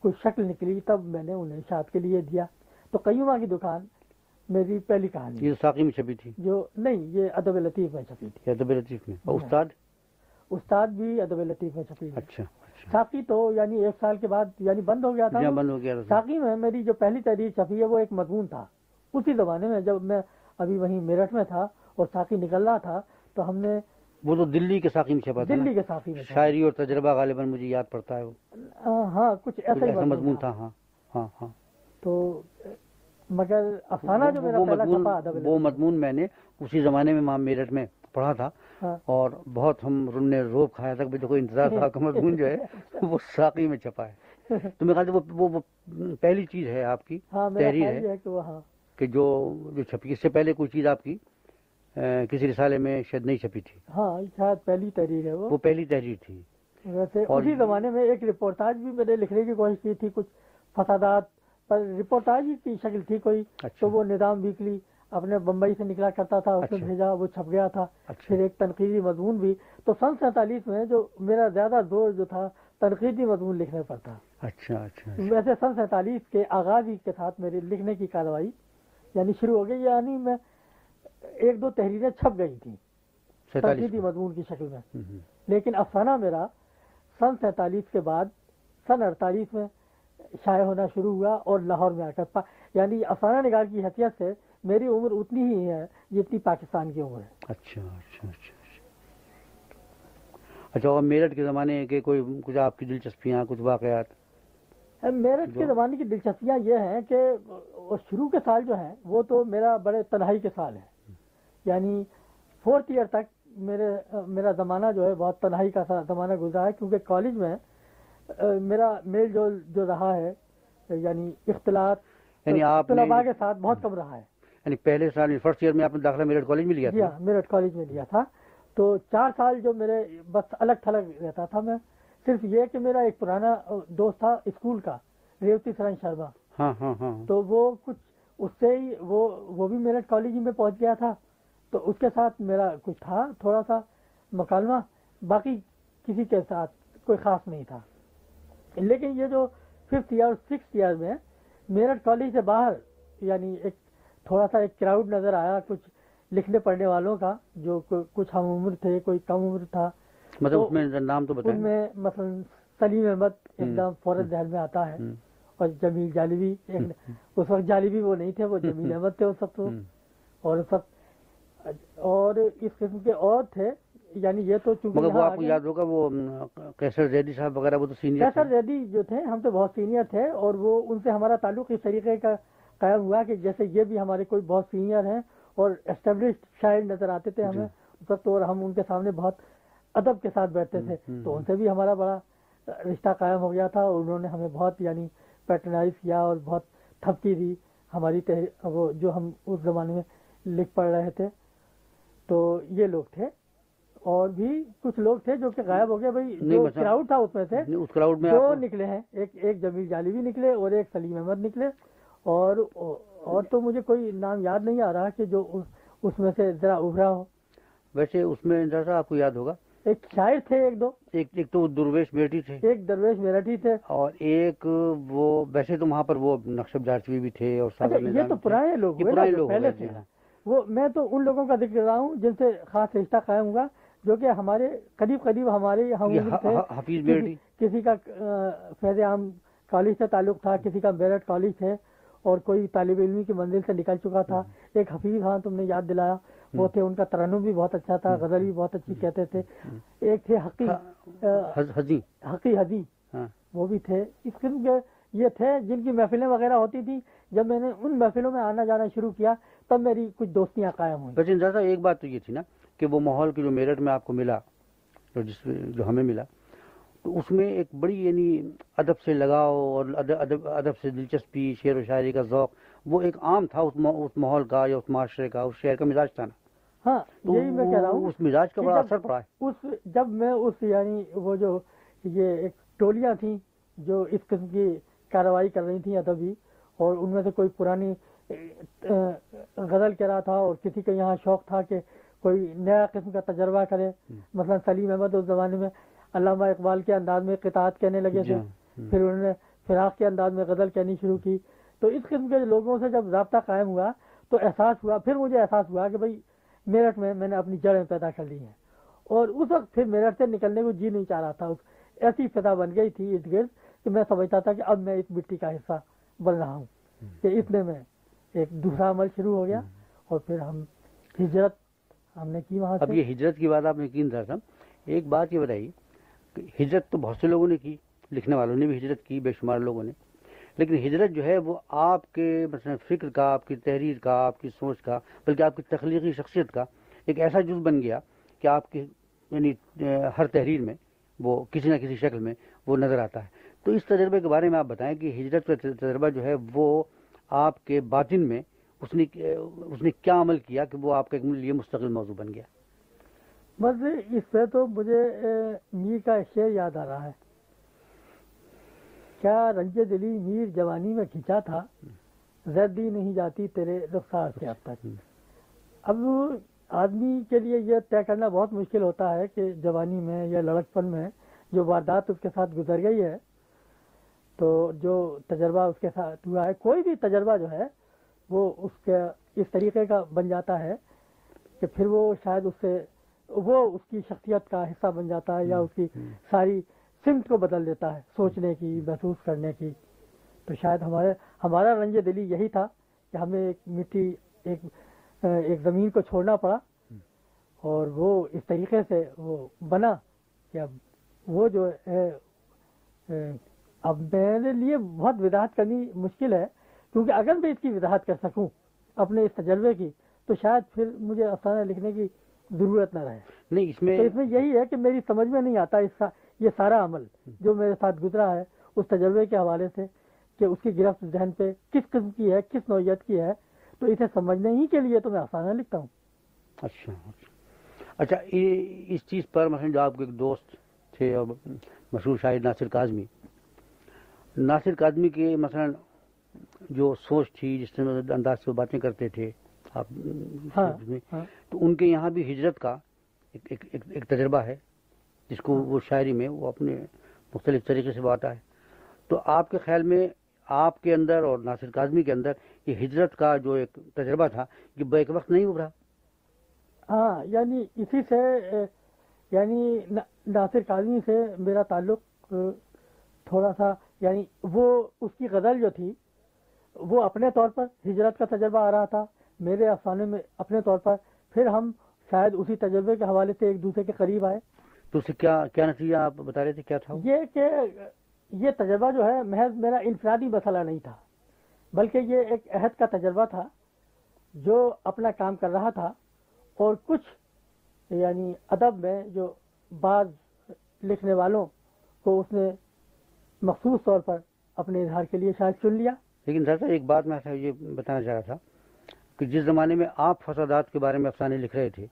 کچھ شکل نکلی تب میں نے انہیں اشاعت کے لیے دیا۔ تو قیومہ کی دکان میری پہلی کہانی یہ ساقی میں چھپی تھی؟ جو نہیں یہ ادب لطیف میں چھپی تھی۔ ادب لطیف میں۔ اور استاد؟ استاد بھی ادب لطیف میں چھپی اچھا۔ ساقی تو یعنی ایک سال کے بعد یعنی بند ہو گیا تھا۔ جہاں وہ۔ بند ہو گیا ساقی میں میری جو پہلی تحریر چھپی ہے وہ ایک مضمون تھا۔ اسی زمانے میں جب میں ابھی وہیں میرٹھ میں تھا اور ساقی نکل رہا تھا تو ہم نے وہ تو دلی کے ساقی میں چھپا تھا؟ دلی کے ساقی میں شاعری اور تجربہ غالباً مجھے یاد پڑتا ہے۔ وہ ہاں کچھ ایسا مضمون تھا۔ ہاں ہاں ہاں۔ تو مگر افسانہ جو میرا پہلا مضمون چھپا وہ مضمون میں نے اسی زمانے میں میرٹھ میں پڑھا تھا۔ ہاں اور بہت ہم نے روب کھایا تھا کہ دیکھو انتظار صاحب کا مضمون جو ہے وہ ساقی میں چھپا ہے۔ تو میرے خیال سے وہ پہلی چیز ہے آپ کی ہاں تحریر ہے کہ ہاں۔ کہ جو جو چھپی اس سے پہلے کوئی چیز آپ کی کسی رسالے میں شاید نہیں چھپی تھی۔ ہاں شاید پہلی تحریر ہے وہ۔ پہلی تحریر تھی۔ ویسے اسی زمانے میں ایک رپورٹاج بھی میں نے لکھنے کی کوشش کی تھی کچھ فسادات پر رپورٹاج کی شکل تھی کوئی اچھا۔ تو وہ نظام ویکلی اپنے بمبئی سے نکلا کرتا تھا اس اچھا۔ بھیجا وہ چھپ گیا تھا اچھا پھر ایک تنقیدی مضمون بھی تو سن سینتالیس میں جو میرا زیادہ زور جو تھا تنقیدی مضمون لکھنے پر تھا اچھا اچھا اچھا۔ ویسے سن سینتالیس کے آغاز ہی کے ساتھ میری لکھنے کی کارروائی یعنی شروع ہو گئی یعنی میں ایک دو تحریریں چھپ گئی تھیں تنقیدی۔ مضمون کی شکل میں۔ لیکن افسانہ میرا سن سینتالیس کے بعد سن اڑتالیس میں شائع ہونا شروع ہوا اور لاہور میں آ کر پا- یعنی افسانہ نگار کی حیثیت سے میری عمر اتنی ہی ہے جتنی پاکستان کی عمر ہے۔ اچھا اچھا اچھا اچھا۔ اچھا اور میرٹھ کے زمانے کے کوئی کچھ آپ کی دلچسپیاں کچھ واقعات؟ میرٹھ کے زمانے کی دلچسپیاں یہ ہیں کہ شروع کے سال جو ہیں وہ تو میرا بڑے تنہائی کے سال ہیں۔ یعنی فورتھ ایئر تک میرے میرا زمانہ جو ہے بہت تنہائی کا سا- زمانہ گزرا ہے کیونکہ کالج میں میرا میل جول جو رہا ہے یعنی اختلاط یعنی آپ طلباء کے ساتھ بہت کم رہا ہے۔ یعنی پہلے سال فرسٹ ایئر میں آپ نے داخلہ میرٹھ کالج میں لیا جی تھا ہاں میرٹھ کالج میں لیا تھا۔ تو چار سال جو میرے بس الگ تھلگ رہتا تھا میں صرف یہ کہ میرا ایک پرانا دوست تھا اسکول کا ریوتی سرن شرما۔ ہاں ہاں ہاں۔ تو وہ کچھ اس سے ہی وہ وہ بھی میرٹھ کالج میں پہنچ گیا تھا۔ تو اس کے ساتھ میرا کچھ تھا تھوڑا سا مکالمہ باقی کسی کے ساتھ کوئی خاص نہیں تھا۔ لیکن یہ جو ففتھ ایئر سکس ایئر میں میرٹھ کالج سے باہر یعنی ایک تھوڑا سا ایک کراؤڈ نظر آیا کچھ لکھنے پڑھنے والوں کا جو کچھ ہم عمر تھے کوئی کم عمر تھا۔ مطلب اس میں نام تو ان میں مثلا سلیم احمد ایک دم فورت ذہن میں آتا ہے اور جمیل جالوی اس وقت جالوی وہ نہیں تھے وہ جمیل احمد تھے اس وقت اور اس وقت اور اس قسم کے اور تھے یعنی یہ تو چونکہ وہ آپ کو یاد ہوگا وہ کیسر زیدی صاحب وغیرہ وہ تو سینئر کیسر زیدی جو تھے ہم تو بہت سینئر تھے اور وہ ان سے ہمارا تعلق اس طریقے کا قائم ہوا کہ جیسے یہ بھی ہمارے کوئی بہت سینئر ہیں اور اسٹیبلشڈ شاعر نظر آتے تھے ہمیں جی۔ اس وقت اور ہم ان کے سامنے بہت ادب کے ساتھ بیٹھتے تھے۔ تو ان سے بھی ہمارا بڑا رشتہ قائم ہو گیا تھا اور انہوں نے ہمیں بہت یعنی پیٹرنائز کیا اور بہت تھپکی دی ہماری وہ جو ہم اس زمانے میں لکھ پڑھ رہے تھے۔ تو یہ لوگ تھے اور بھی کچھ لوگ تھے جو کہ غائب ہو گئے۔ بھائی جو کراؤڈ تھا اس میں سے دو نکلے ہیں۔ ایک ایک جمیل جالی بھی نکلے اور ایک سلیم احمد نکلے۔ اور اور تو مجھے کوئی نام یاد نہیں آ رہا کہ جو اس میں سے ذرا ابھرا ہو۔ ویسے اس میں ذرا آپ کو یاد ہوگا۔ ایک شاعر تھے ایک دو۔ ایک ایک تو درویش بیٹی تھے۔ ایک درویش میرٹھی تھے۔ اور ایک وہ ویسے تو وہاں پر وہ نقشب جارچوی بھی تھے اور اچھا، یہ تو پرانے لوگ پرانے لوگ پہلے تھے۔ ہاں۔ وہ میں تو ان لوگوں کا ذکر رہا ہوں جن سے خاص رشتہ قائم ہوا جو کہ ہمارے قریب قریب ہمارے حفیظ بیٹی کسی کا فیض عام کالج سے تعلق تھا کسی کا میرٹ کالج ہے۔ اور کوئی طالب علمی کی منزل سے نکل چکا تھا۔ ایک حفیظ ہاں تم نے یاد دلایا۔ وہ تھے ان کا ترنم بھی بہت اچھا تھا غزل بھی بہت اچھی کہتے تھے۔ ایک تھے حقی حقی ہاں۔ وہ بھی تھے۔ اس قسم کے یہ تھے جن کی محفلیں وغیرہ ہوتی تھی جب میں نے ان محفلوں میں آنا جانا شروع کیا تب میری کچھ دوستیاں قائم ہوئی لیکن زیادہ ایک بات تو یہ تھی نا کہ وہ ماحول کی جو میرٹ میں آپ کو ملا جس جو ہمیں ملا تو اس میں ایک بڑی یعنی ادب سے لگاؤ اور ادب ادب سے دلچسپی شعر و شاعری کا ذوق وہ ایک عام تھا اس ماحول کا یا اس معاشرے کا اس شہر کا مزاج تھا نا۔ ہاں یہی میں کہہ رہا ہوں اس مزاج کا بڑا اثر پڑا ہے۔ اس جب میں اس یعنی وہ جو یہ ایک ٹولیاں تھیں جو اس قسم کی کارروائی کر رہی تھیں ادبی اور ان میں سے کوئی پرانی غزل کہہ رہا تھا اور کسی کا یہاں شوق تھا کہ کوئی نیا قسم کا تجربہ کرے۔ مثلا سلیم احمد اس زمانے میں علامہ اقبال کے انداز میں قطعات کہنے لگے تھے جی، پھر انہوں نے فراق کے انداز میں غزل کہنی شروع کی۔ تو اس قسم کے لوگوں سے جب رابطہ قائم ہوا تو احساس ہوا پھر مجھے احساس ہوا کہ بھائی میرٹھ میں میں نے اپنی جڑیں پیدا کر لی ہیں۔ اور اس وقت پھر میرٹھ سے نکلنے کو جی نہیں چاہ رہا تھا۔ ایسی فضا بن گئی تھی ارد گرد کہ میں سمجھتا تھا کہ اب میں اس مٹی کا حصہ بن رہا ہوں۔ کہ اتنے میں ایک دوسرا عمل شروع ہو گیا اور پھر ہم ہجرت ہم نے کی وہاں اب یہ ہجرت کی بات آپ نے کی تھا ایک بات یہ بتائیے ہجرت تو بہت سے لوگوں نے کی، لکھنے والوں نے بھی ہجرت کی، بے شمار لوگوں نے۔ لیکن ہجرت جو ہے وہ آپ کے مثلا فکر کا، آپ کی تحریر کا، آپ کی سوچ کا، بلکہ آپ کی تخلیقی شخصیت کا ایک ایسا جز بن گیا کہ آپ کی یعنی ہر تحریر میں وہ کسی نہ کسی شکل میں وہ نظر آتا ہے۔ تو اس تجربے کے بارے میں آپ بتائیں کہ ہجرت کا تجربہ جو ہے وہ آپ کے باطن میں اس نے اس نے کیا عمل کیا کہ وہ آپ کے لیے مستقل موضوع بن گیا؟ بس اس پہ تو مجھے میر کا شعر یاد آ رہا ہے۔ کیا رنج دلی میر جوانی میں کھینچا تھا؟ زردی نہیں جاتی تیرے رخسار سے اب تک۔ اب آدمی کے لیے یہ طے کرنا بہت مشکل ہوتا ہے کہ جوانی میں یا لڑکپن میں جو واردات اس کے ساتھ گزر گئی ہے، تو جو تجربہ اس کے ساتھ ہوا ہے، کوئی بھی تجربہ جو ہے، وہ اس کے، اس طریقے کا بن جاتا ہے کہ پھر وہ شاید اس سے وہ اس کی شخصیت کا حصہ بن جاتا ہے یا اس کی ساری سمت کو بدل دیتا ہے سوچنے کی محسوس کرنے کی۔ تو شاید ہمارے ہمارا رنج دلی یہی تھا کہ ہمیں ایک مٹی ایک ایک زمین کو چھوڑنا پڑا۔ اور وہ اس طریقے سے وہ بنا کہ اب وہ جو ہے اب میرے لیے بہت وضاحت کرنی مشکل ہے۔ کیونکہ اگر میں اس کی وضاحت کر سکوں اپنے اس تجربے کی تو شاید پھر مجھے افسانہ لکھنے کی ضرورت نہ رہے۔ نہیں اس میں اس میں یہی ہے کہ میری سمجھ میں نہیں آتا اس یہ سارا عمل جو میرے ساتھ گزرا ہے اس تجربے کے حوالے سے کہ اس کی گرفت ذہن پہ کس قسم کی ہے کس نوعیت کی ہے تو اسے سمجھنے ہی کے لیے تو میں آسانہ لکھتا ہوں۔ اچھا اچھا۔ اچھا اس چیز پر مثلا جو آپ کے ایک دوست تھے مشہور شاعر ناصر کاظمی ناصر کاظمی کے مثلا جو سوچ تھی جس طرح انداز سے وہ باتیں کرتے تھے آپ ہاں میں ہاں تو ان کے یہاں بھی ہجرت کا ایک تجربہ ہے جس کو وہ شاعری میں وہ اپنے مختلف طریقے سے بات ہے۔ تو آپ کے خیال میں آپ کے اندر اور ناصر کاظمی کے اندر یہ ہجرت کا جو ایک تجربہ تھا یہ بیک وقت نہیں ابھرا؟ ہاں یعنی اسی سے یعنی نا- ناصر کاظمی سے میرا تعلق تھوڑا سا یعنی وہ اس کی غزل جو تھی وہ اپنے طور پر ہجرت کا تجربہ آ رہا تھا۔ میرے افسانے میں اپنے طور پر پھر ہم شاید اسی تجربے کے حوالے سے ایک دوسرے کے قریب آئے۔ تو اس سے کیا کیا نتیجہ آپ بتا رہے تھے؟ کیا تھا؟ یہ کہ یہ تجربہ جو ہے محض میرا انفرادی مسئلہ نہیں تھا بلکہ یہ ایک عہد کا تجربہ تھا جو اپنا کام کر رہا تھا۔ اور کچھ یعنی ادب میں جو بعض لکھنے والوں کو اس نے مخصوص طور پر اپنے اظہار کے لیے شاید چن لیا۔ لیکن سر ایک بات میں یہ بتانا چاہ رہا تھا۔ کہ جس زمانے میں آپ فسادات کے بارے میں افسانے لکھ رہے تھے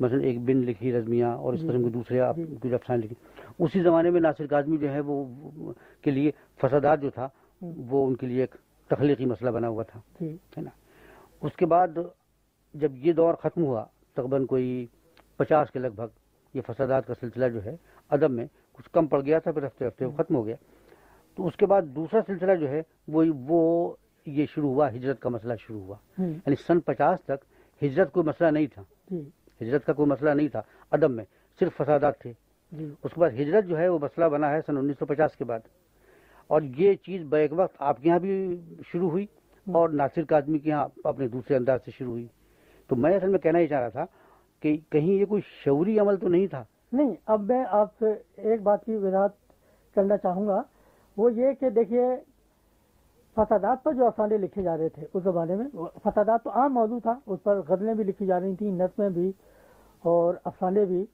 مثلا ایک بن لکھی رزمیاں اور اس قسم کے دوسرے آپ۔ کچھ افسانے لکھی اسی زمانے میں ناصر کاظمی جو ہے وہ کے لیے فسادات جو تھا۔ وہ ان کے لیے ایک تخلیقی مسئلہ بنا ہوا تھا جی ہے نا اس کے بعد جب یہ دور ختم ہوا تقریباً کوئی پچاس کے لگ بھگ یہ فسادات کا سلسلہ جو ہے ادب میں کچھ کم پڑ گیا تھا پھر ہفتے ہفتے وہ ختم ہو گیا تو اس کے بعد دوسرا سلسلہ جو ہے وہ وہ یہ شروع ہوا ہجرت کا مسئلہ شروع ہوا۔ یعنی سن پچاس تک ہجرت کوئی مسئلہ نہیں تھا۔ جی۔ ہجرت کا کوئی مسئلہ نہیں تھا۔ ادب میں صرف فسادات تھے۔ جی۔ اس کے بعد ہجرت جو ہے وہ مسئلہ بنا ہے سن انیس سو پچاس کے بعد۔ اور یہ چیز بیک وقت آپ کے یہاں بھی شروع ہوئی اور ناصر کاظمی کے یہاں اپنے دوسرے انداز سے شروع ہوئی۔ تو میں اصل میں کہنا ہی چاہ رہا تھا کہ کہیں یہ کوئی شعوری عمل تو نہیں تھا؟ نہیں اب میں آپ سے ایک بات کی وضاحت کرنا چاہوں گا۔ وہ یہ کہ دیکھیے فسادات پر جو افسانے لکھے جا رہے تھے اس زمانے میں فسادات تو عام موضوع تھا، اس پر غزلیں بھی لکھی جا رہی تھیں، نظمیں بھی اور افسانے بھی۔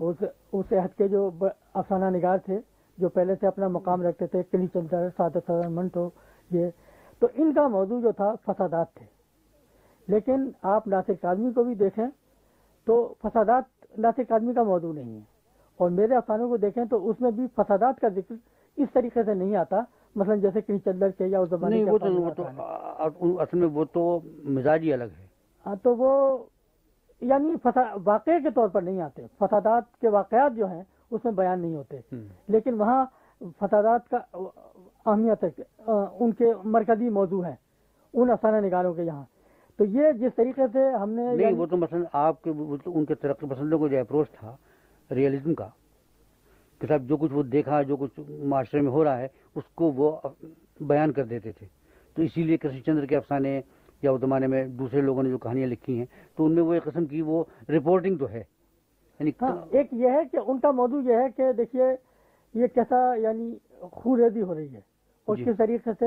اس اس عہد کے جو افسانہ نگار تھے، جو پہلے سے اپنا مقام رکھتے تھے کلی چندر سعادت سدر منٹو یہ۔ تو ان کا موضوع جو تھا، فسادات تھے۔ لیکن آپ ناصر کاظمی کو بھی دیکھیں تو فسادات ناصر کاظمی کا موضوع نہیں ہے۔ اور میرے افسانوں کو دیکھیں تو اس میں بھی فسادات کا ذکر اس طریقے سے نہیں آتا۔ مثلا جیسے کلی چندر کے یا اس زمانے وہ تو اصل میں وہ تو مزاج ہی الگ ہے۔ ہاں تو وہ یعنی واقعے کے طور پر نہیں آتے۔ فسادات کے واقعات جو ہیں اس میں بیان نہیں ہوتے۔ لیکن وہاں فسادات کا اہمیت ہے ان کے مرکزی موضوع ہے ان افسانہ نگاروں کے یہاں۔ تو یہ جس طریقے سے ہم نے نہیں یعنی- وہ تو مثلا آپ کے ان کے ترقی پسندوں کو جو اپروچ تھا ریئلزم کا کہ صاحب جو کچھ وہ دیکھا جو کچھ معاشرے میں ہو رہا ہے اس کو وہ بیان کر دیتے تھے۔ تو اسی لیے کرشن چندر کے افسانے یا اس زمانے میں دوسرے لوگوں نے جو کہانیاں لکھی ہیں تو ان میں وہ ایک قسم کی وہ رپورٹنگ تو ہے۔ یعنی ہاں ایک یہ ہے کہ ان کا موضوع یہ ہے کہ دیکھیے یہ کیسا یعنی خوریزی ہو رہی ہے۔ جی۔ کس طریقے سے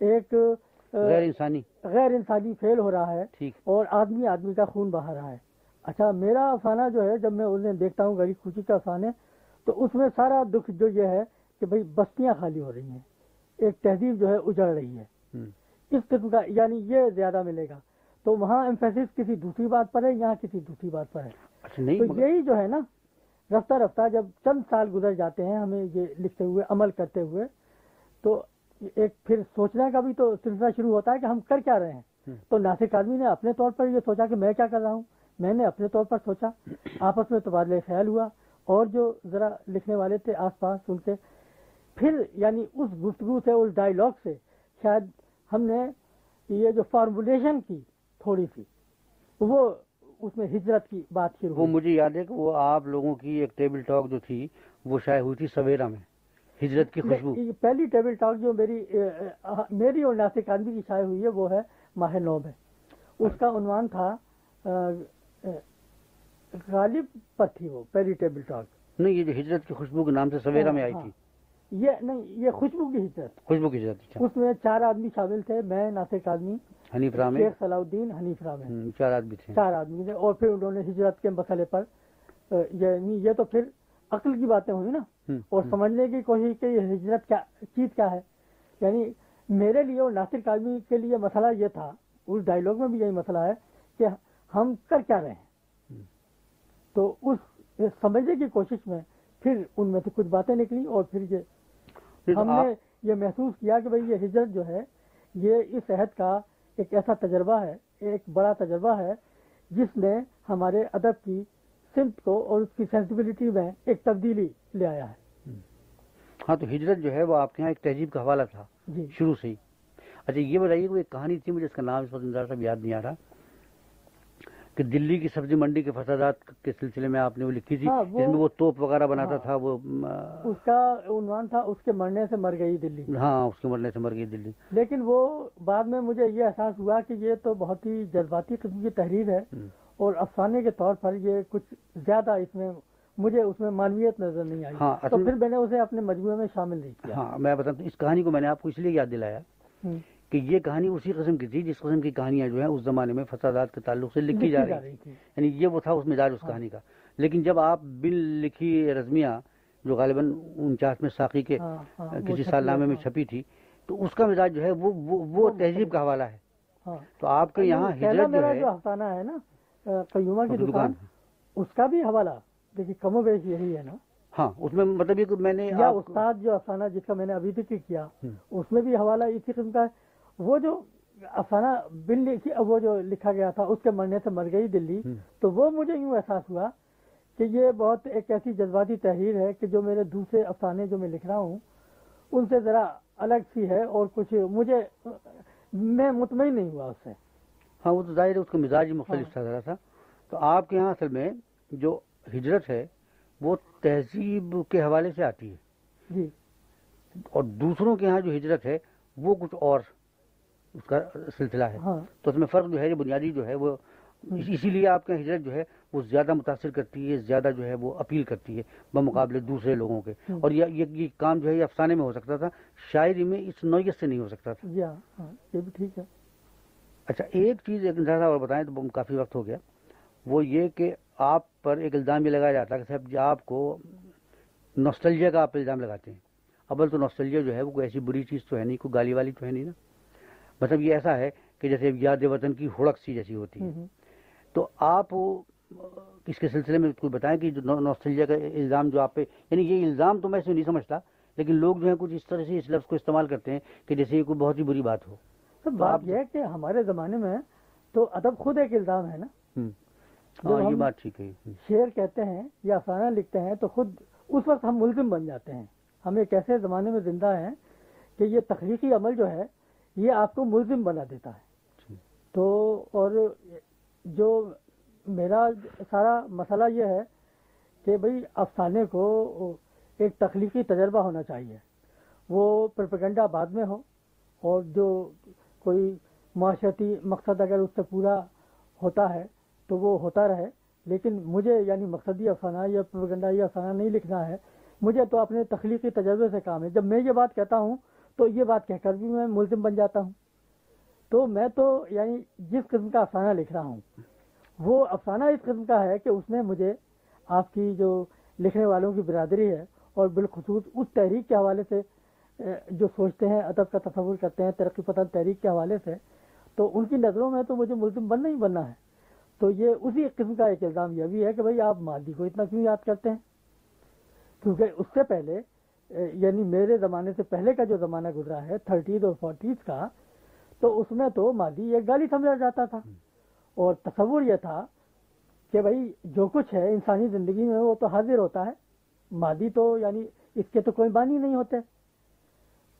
ایک غیر انسانی۔ غیر انسانی فیل ہو رہا ہے اور آدمی آدمی کا خون بہا رہا ہے۔ اچھا میرا افسانہ جو ہے جب میں انہیں دیکھتا ہوں غریب خوشی کا افسانے تو اس میں سارا دکھ جو یہ ہے کہ بھئی بستیاں خالی ہو رہی ہیں ایک تہذیب جو ہے اجڑ رہی ہے۔ اس قسم کا یعنی یہ زیادہ ملے گا۔ تو وہاں ایمفیسس کسی دوسری بات پر ہے یہاں کسی دوسری بات پر ہے۔ اچھا تو یہی جو ہے نا رفتہ رفتہ جب چند سال گزر جاتے ہیں ہمیں یہ لکھتے ہوئے عمل کرتے ہوئے تو ایک پھر سوچنے کا بھی تو سلسلہ شروع ہوتا ہے کہ ہم کر کیا رہے ہیں۔ تو ناصر کاظمی نے اپنے طور پر یہ سوچا کہ میں کیا کر رہا ہوں؟ میں نے اپنے طور پر سوچا۔ آپس میں تبادلہ خیال ہوا۔ اور جو ذرا لکھنے والے تھے آس پاس ان کے پھر یعنی اس گفتگو سے اس ڈائلاگ سے شاید ہم نے یہ جو فارمولیشن کی تھوڑی سی وہ اس میں ہجرت کی بات شروع وہ مجھے یاد ہے کہ وہ آپ لوگوں کی ایک ٹیبل ٹاک جو تھی وہ شائع ہوئی تھی سویرا میں ہجرت کی خوشبو۔ یہ پہلی ٹیبل ٹاک جو میری میری اور ناصر کاندھی کی شائع ہوئی ہے وہ ہے ماہ نو میں اس کا عنوان تھا غالب پر تھی وہ پہلی ٹیبل ٹاک۔ نہیں یہ جو ہجرت کی خوشبو کے نام سے سویرا میں آئی ہاں، تھی۔ یہ نہیں یہ خوشبو کی ہجرت۔ خوشبو کی ہجرت اچھا۔ اس میں چار آدمی شامل تھے میں ناصر کاظمی حنیف رام شیخ صلاح الدین حنیف رام چار آدمی تھے۔ چار آدمی تھے۔ اور پھر انہوں نے ہجرت کے مسئلے پر یعنی یہ تو پھر عقل کی باتیں ہوئی نا۔ اور سمجھنے کی کوشش کہ یہ ہجرت کیا چیز کیا ہے۔ یعنی میرے لیے اور ناصر کاظمی کے لیے مسئلہ یہ تھا اس ڈائلوگ میں بھی یہی مسئلہ ہے کہ ہم کر کیا رہے ہیں۔ تو اس سمجھنے کی کوشش میں پھر ان میں سے کچھ باتیں نکلی اور پھر یہ ہم نے یہ محسوس کیا کہ بھئی یہ ہجرت جو ہے یہ اس عہد کا ایک ایسا تجربہ ہے ایک بڑا تجربہ ہے جس نے ہمارے ادب کی سمت کو اور اس کی سینسیبلٹی میں ایک تبدیلی لے آیا ہے۔ ہاں تو ہجرت جو ہے وہ آپ کے یہاں ایک تہذیب کا حوالہ تھا جی۔ شروع سے ہی۔ اچھا یہ بتائیے کہ ایک کہانی تھی مجھے اس کا نام اس وقت صاحب یاد نہیں آ رہا؟ کہ دلی کی سبزی منڈی کے فسادات کے سلسلے میں آپ نے وہ لکھی تھی ہاں، جس میں وہ توپ وغیرہ بناتا ہاں۔ تھا وہ اس کا عنوان تھا اس کے مرنے سے مر گئی دلی ہاں اس کے مرنے سے مر گئی دلی لیکن وہ بعد میں مجھے یہ احساس ہوا کہ یہ تو بہت ہی جذباتی قسم کی تحریر ہے۔ اور افسانے کے طور پر یہ کچھ زیادہ اس میں مجھے اس میں معنویت نظر نہیں آئی ہاں، تو پھر میں نے اسے اپنے مجموعے میں شامل نہیں کیا ہاں میں بتاتا ہوں اس کہانی کو میں نے آپ کو اس لیے یاد دلایا۔ کہ یہ کہانی اسی قسم کی تھی جس قسم کی کہانیاں جو ہیں اس زمانے میں فسادات کے تعلق سے لکھی جا رہی تھی یعنی یہ وہ تھا اس مزاج اس۔ کہانی کا۔ لیکن جب آپ بن لکھی رزمیہ جو غالباً انچاس میں ساقی کے ہاں، ہاں، کسی سال نامے میں۔ چھپی تھی تو اس کا مزاج جو ہے وہ وہ, تہذیب کا حوالہ ہے۔ ہاں۔ تو آپ کے یہاں پہلا ہجرت جو افسانہ ہے نا قیومہ کی دکان اس کا بھی حوالہ۔ دیکھیے کم و بیش یہی ہے نا۔ ہاں اس میں مطلب یہ کہ میں نے استاد جو افسانہ جس کا میں نے ابھی ذکر کیا۔ اس میں بھی حوالہ اسی قسم کا ہے۔ وہ جو افسانہ بن وہ جو لکھا گیا تھا اس کے مرنے سے مر گئی دلی۔ تو وہ مجھے یوں احساس ہوا کہ یہ بہت ایک ایسی جذباتی تحریر ہے کہ جو میرے دوسرے افسانے جو میں لکھ رہا ہوں ان سے ذرا الگ سی ہے اور کچھ مجھے میں مطمئن نہیں ہوا اس سے۔ ہاں وہ تو ظاہر ہے اس کا مزاج ہی مختلف ہاں۔ تھا ذرا سا۔ تو آپ کے یہاں اصل میں جو ہجرت ہے وہ تہذیب کے حوالے سے آتی ہے۔ جی۔ اور دوسروں کے یہاں جو ہجرت ہے وہ کچھ اور اس کا سلسلہ ہے۔ ہاں۔ تو اس میں فرق جو ہے جو بنیادی جو ہے وہ اس- اسی لیے آپ یہاں ہجرت جو ہے وہ زیادہ متاثر کرتی ہے زیادہ جو ہے وہ اپیل کرتی ہے بمقابلے دوسرے لوگوں کے۔ ہم۔ اور یہ یہ یہ کام جو ہے یہ افسانے میں ہو سکتا تھا شاعری میں اس نوعیت سے نہیں ہو سکتا تھا۔ جی ہاں ہاں یہ بھی ٹھیک ہے۔ اچھا ایک چیز ایک زیادہ اور بتائیں تو کافی وقت ہو گیا۔ وہ یہ کہ آپ پر ایک الزام یہ لگایا جاتا ہے کہ صاحب جی آپ کو نوسٹلجیا کا آپ الزام لگاتے ہیں۔ اول تو نوسٹلجیا جو ہے وہ کوئی ایسی بری چیز تو ہے نہیں کوئی گالی والی تو ہے نہیں نا۔ مطلب یہ ایسا ہے کہ جیسے یاد وطن کی ہڑک سی جیسی ہوتی ہے۔ تو آپ اس کے سلسلے میں کوئی بتائیں کہ جو کا الزام جو آپ پہ یعنی یہ الزام تو میں اسے نہیں سمجھتا لیکن لوگ جو ہیں کچھ اس طرح سے اس لفظ کو استعمال کرتے ہیں کہ جیسے یہ کوئی بہت ہی بری بات ہو۔ بات یہ ہے کہ ہمارے زمانے میں تو ادب خود ایک الزام ہے نا۔ ہاں یہ بات ٹھیک ہے۔ شعر کہتے ہیں یا افسانہ لکھتے ہیں تو خود اس وقت ہم ملزم بن جاتے ہیں۔ ہم ایک ایسے زمانے میں زندہ ہیں کہ یہ تخلیقی عمل جو ہے یہ آپ کو ملزم بنا دیتا ہے۔ ٹھیک۔ تو اور جو میرا سارا مسئلہ یہ ہے کہ بھئی افسانے کو ایک تخلیقی تجربہ ہونا چاہیے۔ وہ پرپگنڈا بعد میں ہو اور جو کوئی معاشرتی مقصد اگر اس سے پورا ہوتا ہے تو وہ ہوتا رہے۔ لیکن مجھے یعنی مقصدی افسانہ یا پروپیگنڈا یا افسانہ نہیں لکھنا ہے۔ مجھے تو اپنے تخلیقی تجربے سے کام ہے۔ جب میں یہ بات کہتا ہوں تو یہ بات کہہ کر بھی میں ملزم بن جاتا ہوں۔ تو میں تو یعنی جس قسم کا افسانہ لکھ رہا ہوں، وہ افسانہ اس قسم کا ہے کہ اس نے مجھے آپ کی جو لکھنے والوں کی برادری ہے اور بالخصوص اس تحریک کے حوالے سے جو سوچتے ہیں، ادب کا تصور کرتے ہیں، ترقی پسند تحریک کے حوالے سے، تو ان کی نظروں میں تو مجھے ملزم بننا ہی بننا ہے۔ تو یہ اسی قسم کا ایک الزام یہ بھی ہے کہ بھئی آپ مادی کو اتنا کیوں یاد کرتے ہیں؟ کیونکہ اس سے پہلے یعنی میرے زمانے سے پہلے کا جو زمانہ گزرا ہے، تھرٹیز اور فورٹیز کا، تو اس میں تو مادی ایک گالی سمجھا جاتا تھا۔ اور تصور یہ تھا کہ بھائی، جو کچھ ہے انسانی زندگی میں، وہ تو حاضر ہوتا ہے۔ مادی تو یعنی اس کے تو کوئی بانی نہیں ہوتے۔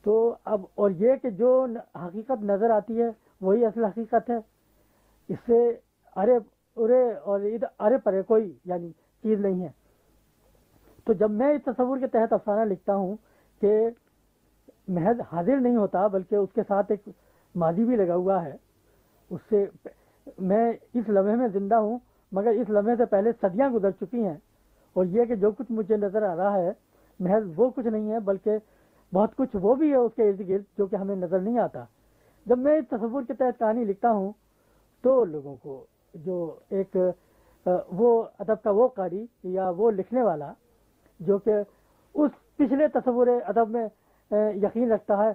تو اب، اور یہ کہ جو حقیقت نظر آتی ہے، وہی اصل حقیقت ہے۔ اس سے ارے ارے اور ارے پرے کوئی یعنی چیز نہیں ہے۔ تو جب میں اس تصور کے تحت افسانہ لکھتا ہوں کہ محض حاضر نہیں ہوتا بلکہ اس کے ساتھ ایک ماضی بھی لگا ہوا ہے، اس سے میں اس لمحے میں زندہ ہوں، مگر اس لمحے سے پہلے صدیاں گزر چکی ہیں۔ اور یہ کہ جو کچھ مجھے نظر آ رہا ہے، محض وہ کچھ نہیں ہے، بلکہ بہت کچھ وہ بھی ہے اس کے ارد گرد جو کہ ہمیں نظر نہیں آتا۔ جب میں اس تصور کے تحت کہانی لکھتا ہوں تو لوگوں کو جو ایک، وہ ادب کا وہ قاری یا وہ لکھنے والا جو کہ اس پچھلے تصور ادب میں یقین رکھتا ہے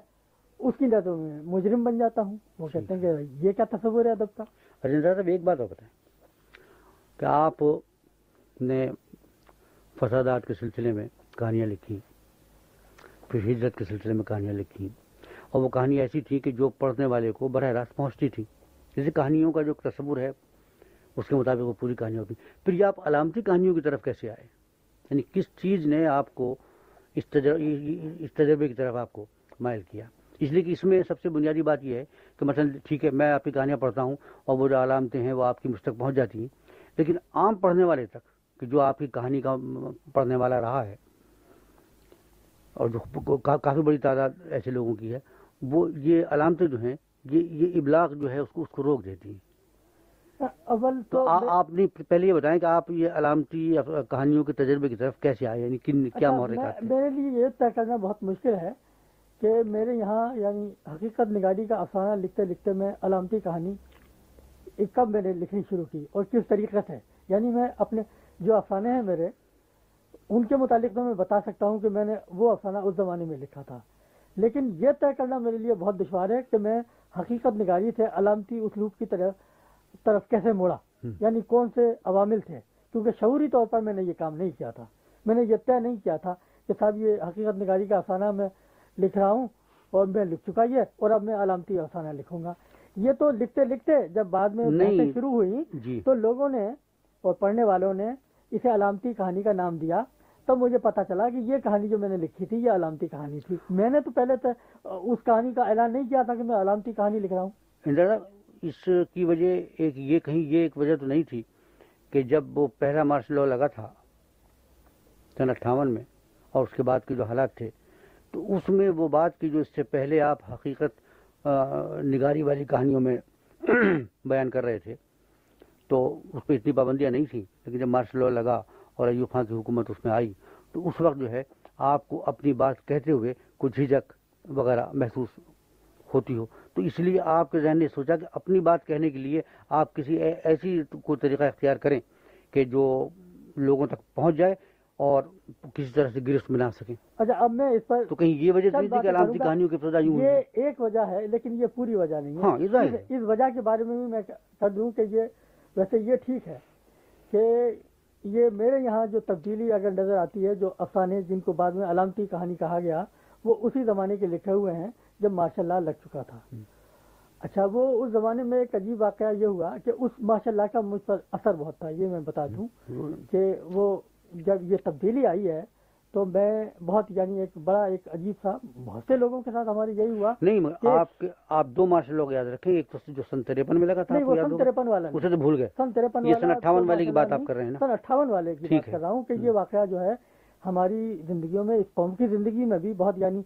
اس کی نظروں میں مجرم بن جاتا ہوں۔ وہ کہتے ہیں کہ یہ کیا تصور ہے ادب کا ارجن صاحب ایک بات اور بتائیں۔ کہ آپ نے فسادات کے سلسلے میں کہانیاں لکھی؟ پھر ہجرت کے سلسلے میں کہانیاں لکھی؟ اور وہ کہانی ایسی تھی کہ جو پڑھنے والے کو براہ راست پہنچتی تھی۔ جیسے کہانیوں کا جو تصور ہے اس کے مطابق وہ پوری کہانیاں ہوتی۔ پھر یہ آپ علامتی کہانیوں کی طرف کیسے آئے؟ یعنی کس چیز نے آپ کو اس تجربے اس تجربے کی طرف آپ کو مائل کیا؟ اس لیے کہ اس میں سب سے بنیادی بات یہ ہے کہ مثلا ٹھیک ہے، میں آپ کی کہانیاں پڑھتا ہوں اور وہ جو علامتیں ہیں وہ آپ کی مجھ تک پہنچ جاتی ہیں، لیکن عام پڑھنے والے تک کہ جو آپ کی کہانی کا پڑھنے والا رہا ہے اور جو کافی بڑی تعداد ایسے لوگوں کی ہے، وہ یہ علامتیں جو ہیں، یہ یہ ابلاغ جو ہے اس کو اس کو روک دیتی ہیں۔ اول تو آپ نے پہلے یہ بتائیں کہ آپ یہ علامتی کہانیوں کے تجربے کی طرف کیسے آئے؟ یعنی کن کیا اچھا، محرکات میرے لیے یہ طے کرنا بہت مشکل ہے کہ میرے یہاں یعنی حقیقت نگاری کا افسانہ لکھتے لکھتے میں علامتی کہانی کب میں نے لکھنی شروع کی اور کس طریقے سے؟ یعنی میں اپنے جو افسانے ہیں میرے ان کے متعلق تو میں بتا سکتا ہوں کہ میں نے وہ افسانہ اس زمانے میں لکھا تھا۔ لیکن یہ طے کرنا میرے لیے بہت دشوار ہے کہ میں حقیقت نگاری سے علامتی اسلوب کی طرف طرف کیسے موڑا۔ یعنی کون سے عوامل تھے؟ کیونکہ شعوری طور پر میں نے یہ کام نہیں کیا تھا۔ میں نے یہ طے نہیں کیا تھا کہ صاحب یہ حقیقت نگاری کا افسانہ میں لکھ رہا ہوں اور میں لکھ چکا یہ اور اب میں علامتی افسانہ لکھوں گا۔ یہ تو لکھتے لکھتے جب بعد میں شروع ہوئی جی۔ تو لوگوں نے اور پڑھنے والوں نے اسے علامتی کہانی کا نام دیا۔ تب مجھے پتا چلا کہ یہ کہانی جو میں نے لکھی تھی یہ علامتی کہانی تھی۔ میں نے تو پہلے اس کہانی کا اعلان نہیں کیا تھا کہ میں علامتی کہانی لکھ رہا ہوں۔ اس کی وجہ ایک یہ کہیں، یہ ایک وجہ تو نہیں تھی کہ جب وہ پہلا مارشل لا لگا تھا سن اٹھاون میں اور اس کے بعد کے جو حالات تھے، تو اس میں وہ بات کی جو اس سے پہلے آپ حقیقت نگاری والی کہانیوں میں بیان کر رہے تھے، تو اس پہ اتنی پابندیاں نہیں تھیں۔ لیکن جب مارشل لا لگا اور ایوب خان کی حکومت اس میں آئی، تو اس وقت جو ہے آپ کو اپنی بات کہتے ہوئے کچھ جھجک وغیرہ محسوس ہوتی ہو۔ تو اس لیے آپ کے ذہن نے سوچا کہ اپنی بات کہنے کے لیے آپ کسی ایسی کوئی طریقہ اختیار کریں کہ جو لوگوں تک پہنچ جائے اور کسی طرح سے گرفت میں نہ سکیں۔ اچھا اب میں اس پر تو کہیں یہ وجہ تھی کہ۔ کہانیوں کی ابتدا یوں یہ ایک وجہ ہے لیکن یہ پوری وجہ نہیں ہے۔ ہاں، اس وجہ کے بارے میں بھی میں کر دوں کہ یہ ویسے یہ ٹھیک ہے کہ یہ میرے یہاں جو تبدیلی اگر نظر آتی ہے جو افسانے جن کو بعد میں علامتی کہانی کہا گیا وہ اسی زمانے کے لکھے ہوئے ہیں۔ جب ماشاء اللہ لگ چکا تھا۔ اچھا وہ اس زمانے میں ایک عجیب واقعہ یہ ہوا کہ اس ماشاء اللہ کا مجھ پر اثر بہت تھا یہ میں بتا دوں کہ وہ جب یہ تبدیلی آئی ہے تو میں بہت یعنی ایک بڑا ایک عجیب سا بہت سے لوگوں کے ساتھ ہماری یہی ہوا نہیں آپ آپ دو مارشل لوگ یاد رکھیں ایک تو جو سن تریپن میں لگا تھا وہ سن؟ ترپن والا اسے تو بھول گئے۔ سن ترپن یہ والا سن 58 تو والے کی بات آپ کر رہے ہیں سن اٹھاون والے کی بات۔ کر رہا ہوں کہ یہ واقعہ جو ہے ہماری زندگیوں میں اس قوم کی زندگی میں بھی بہت یعنی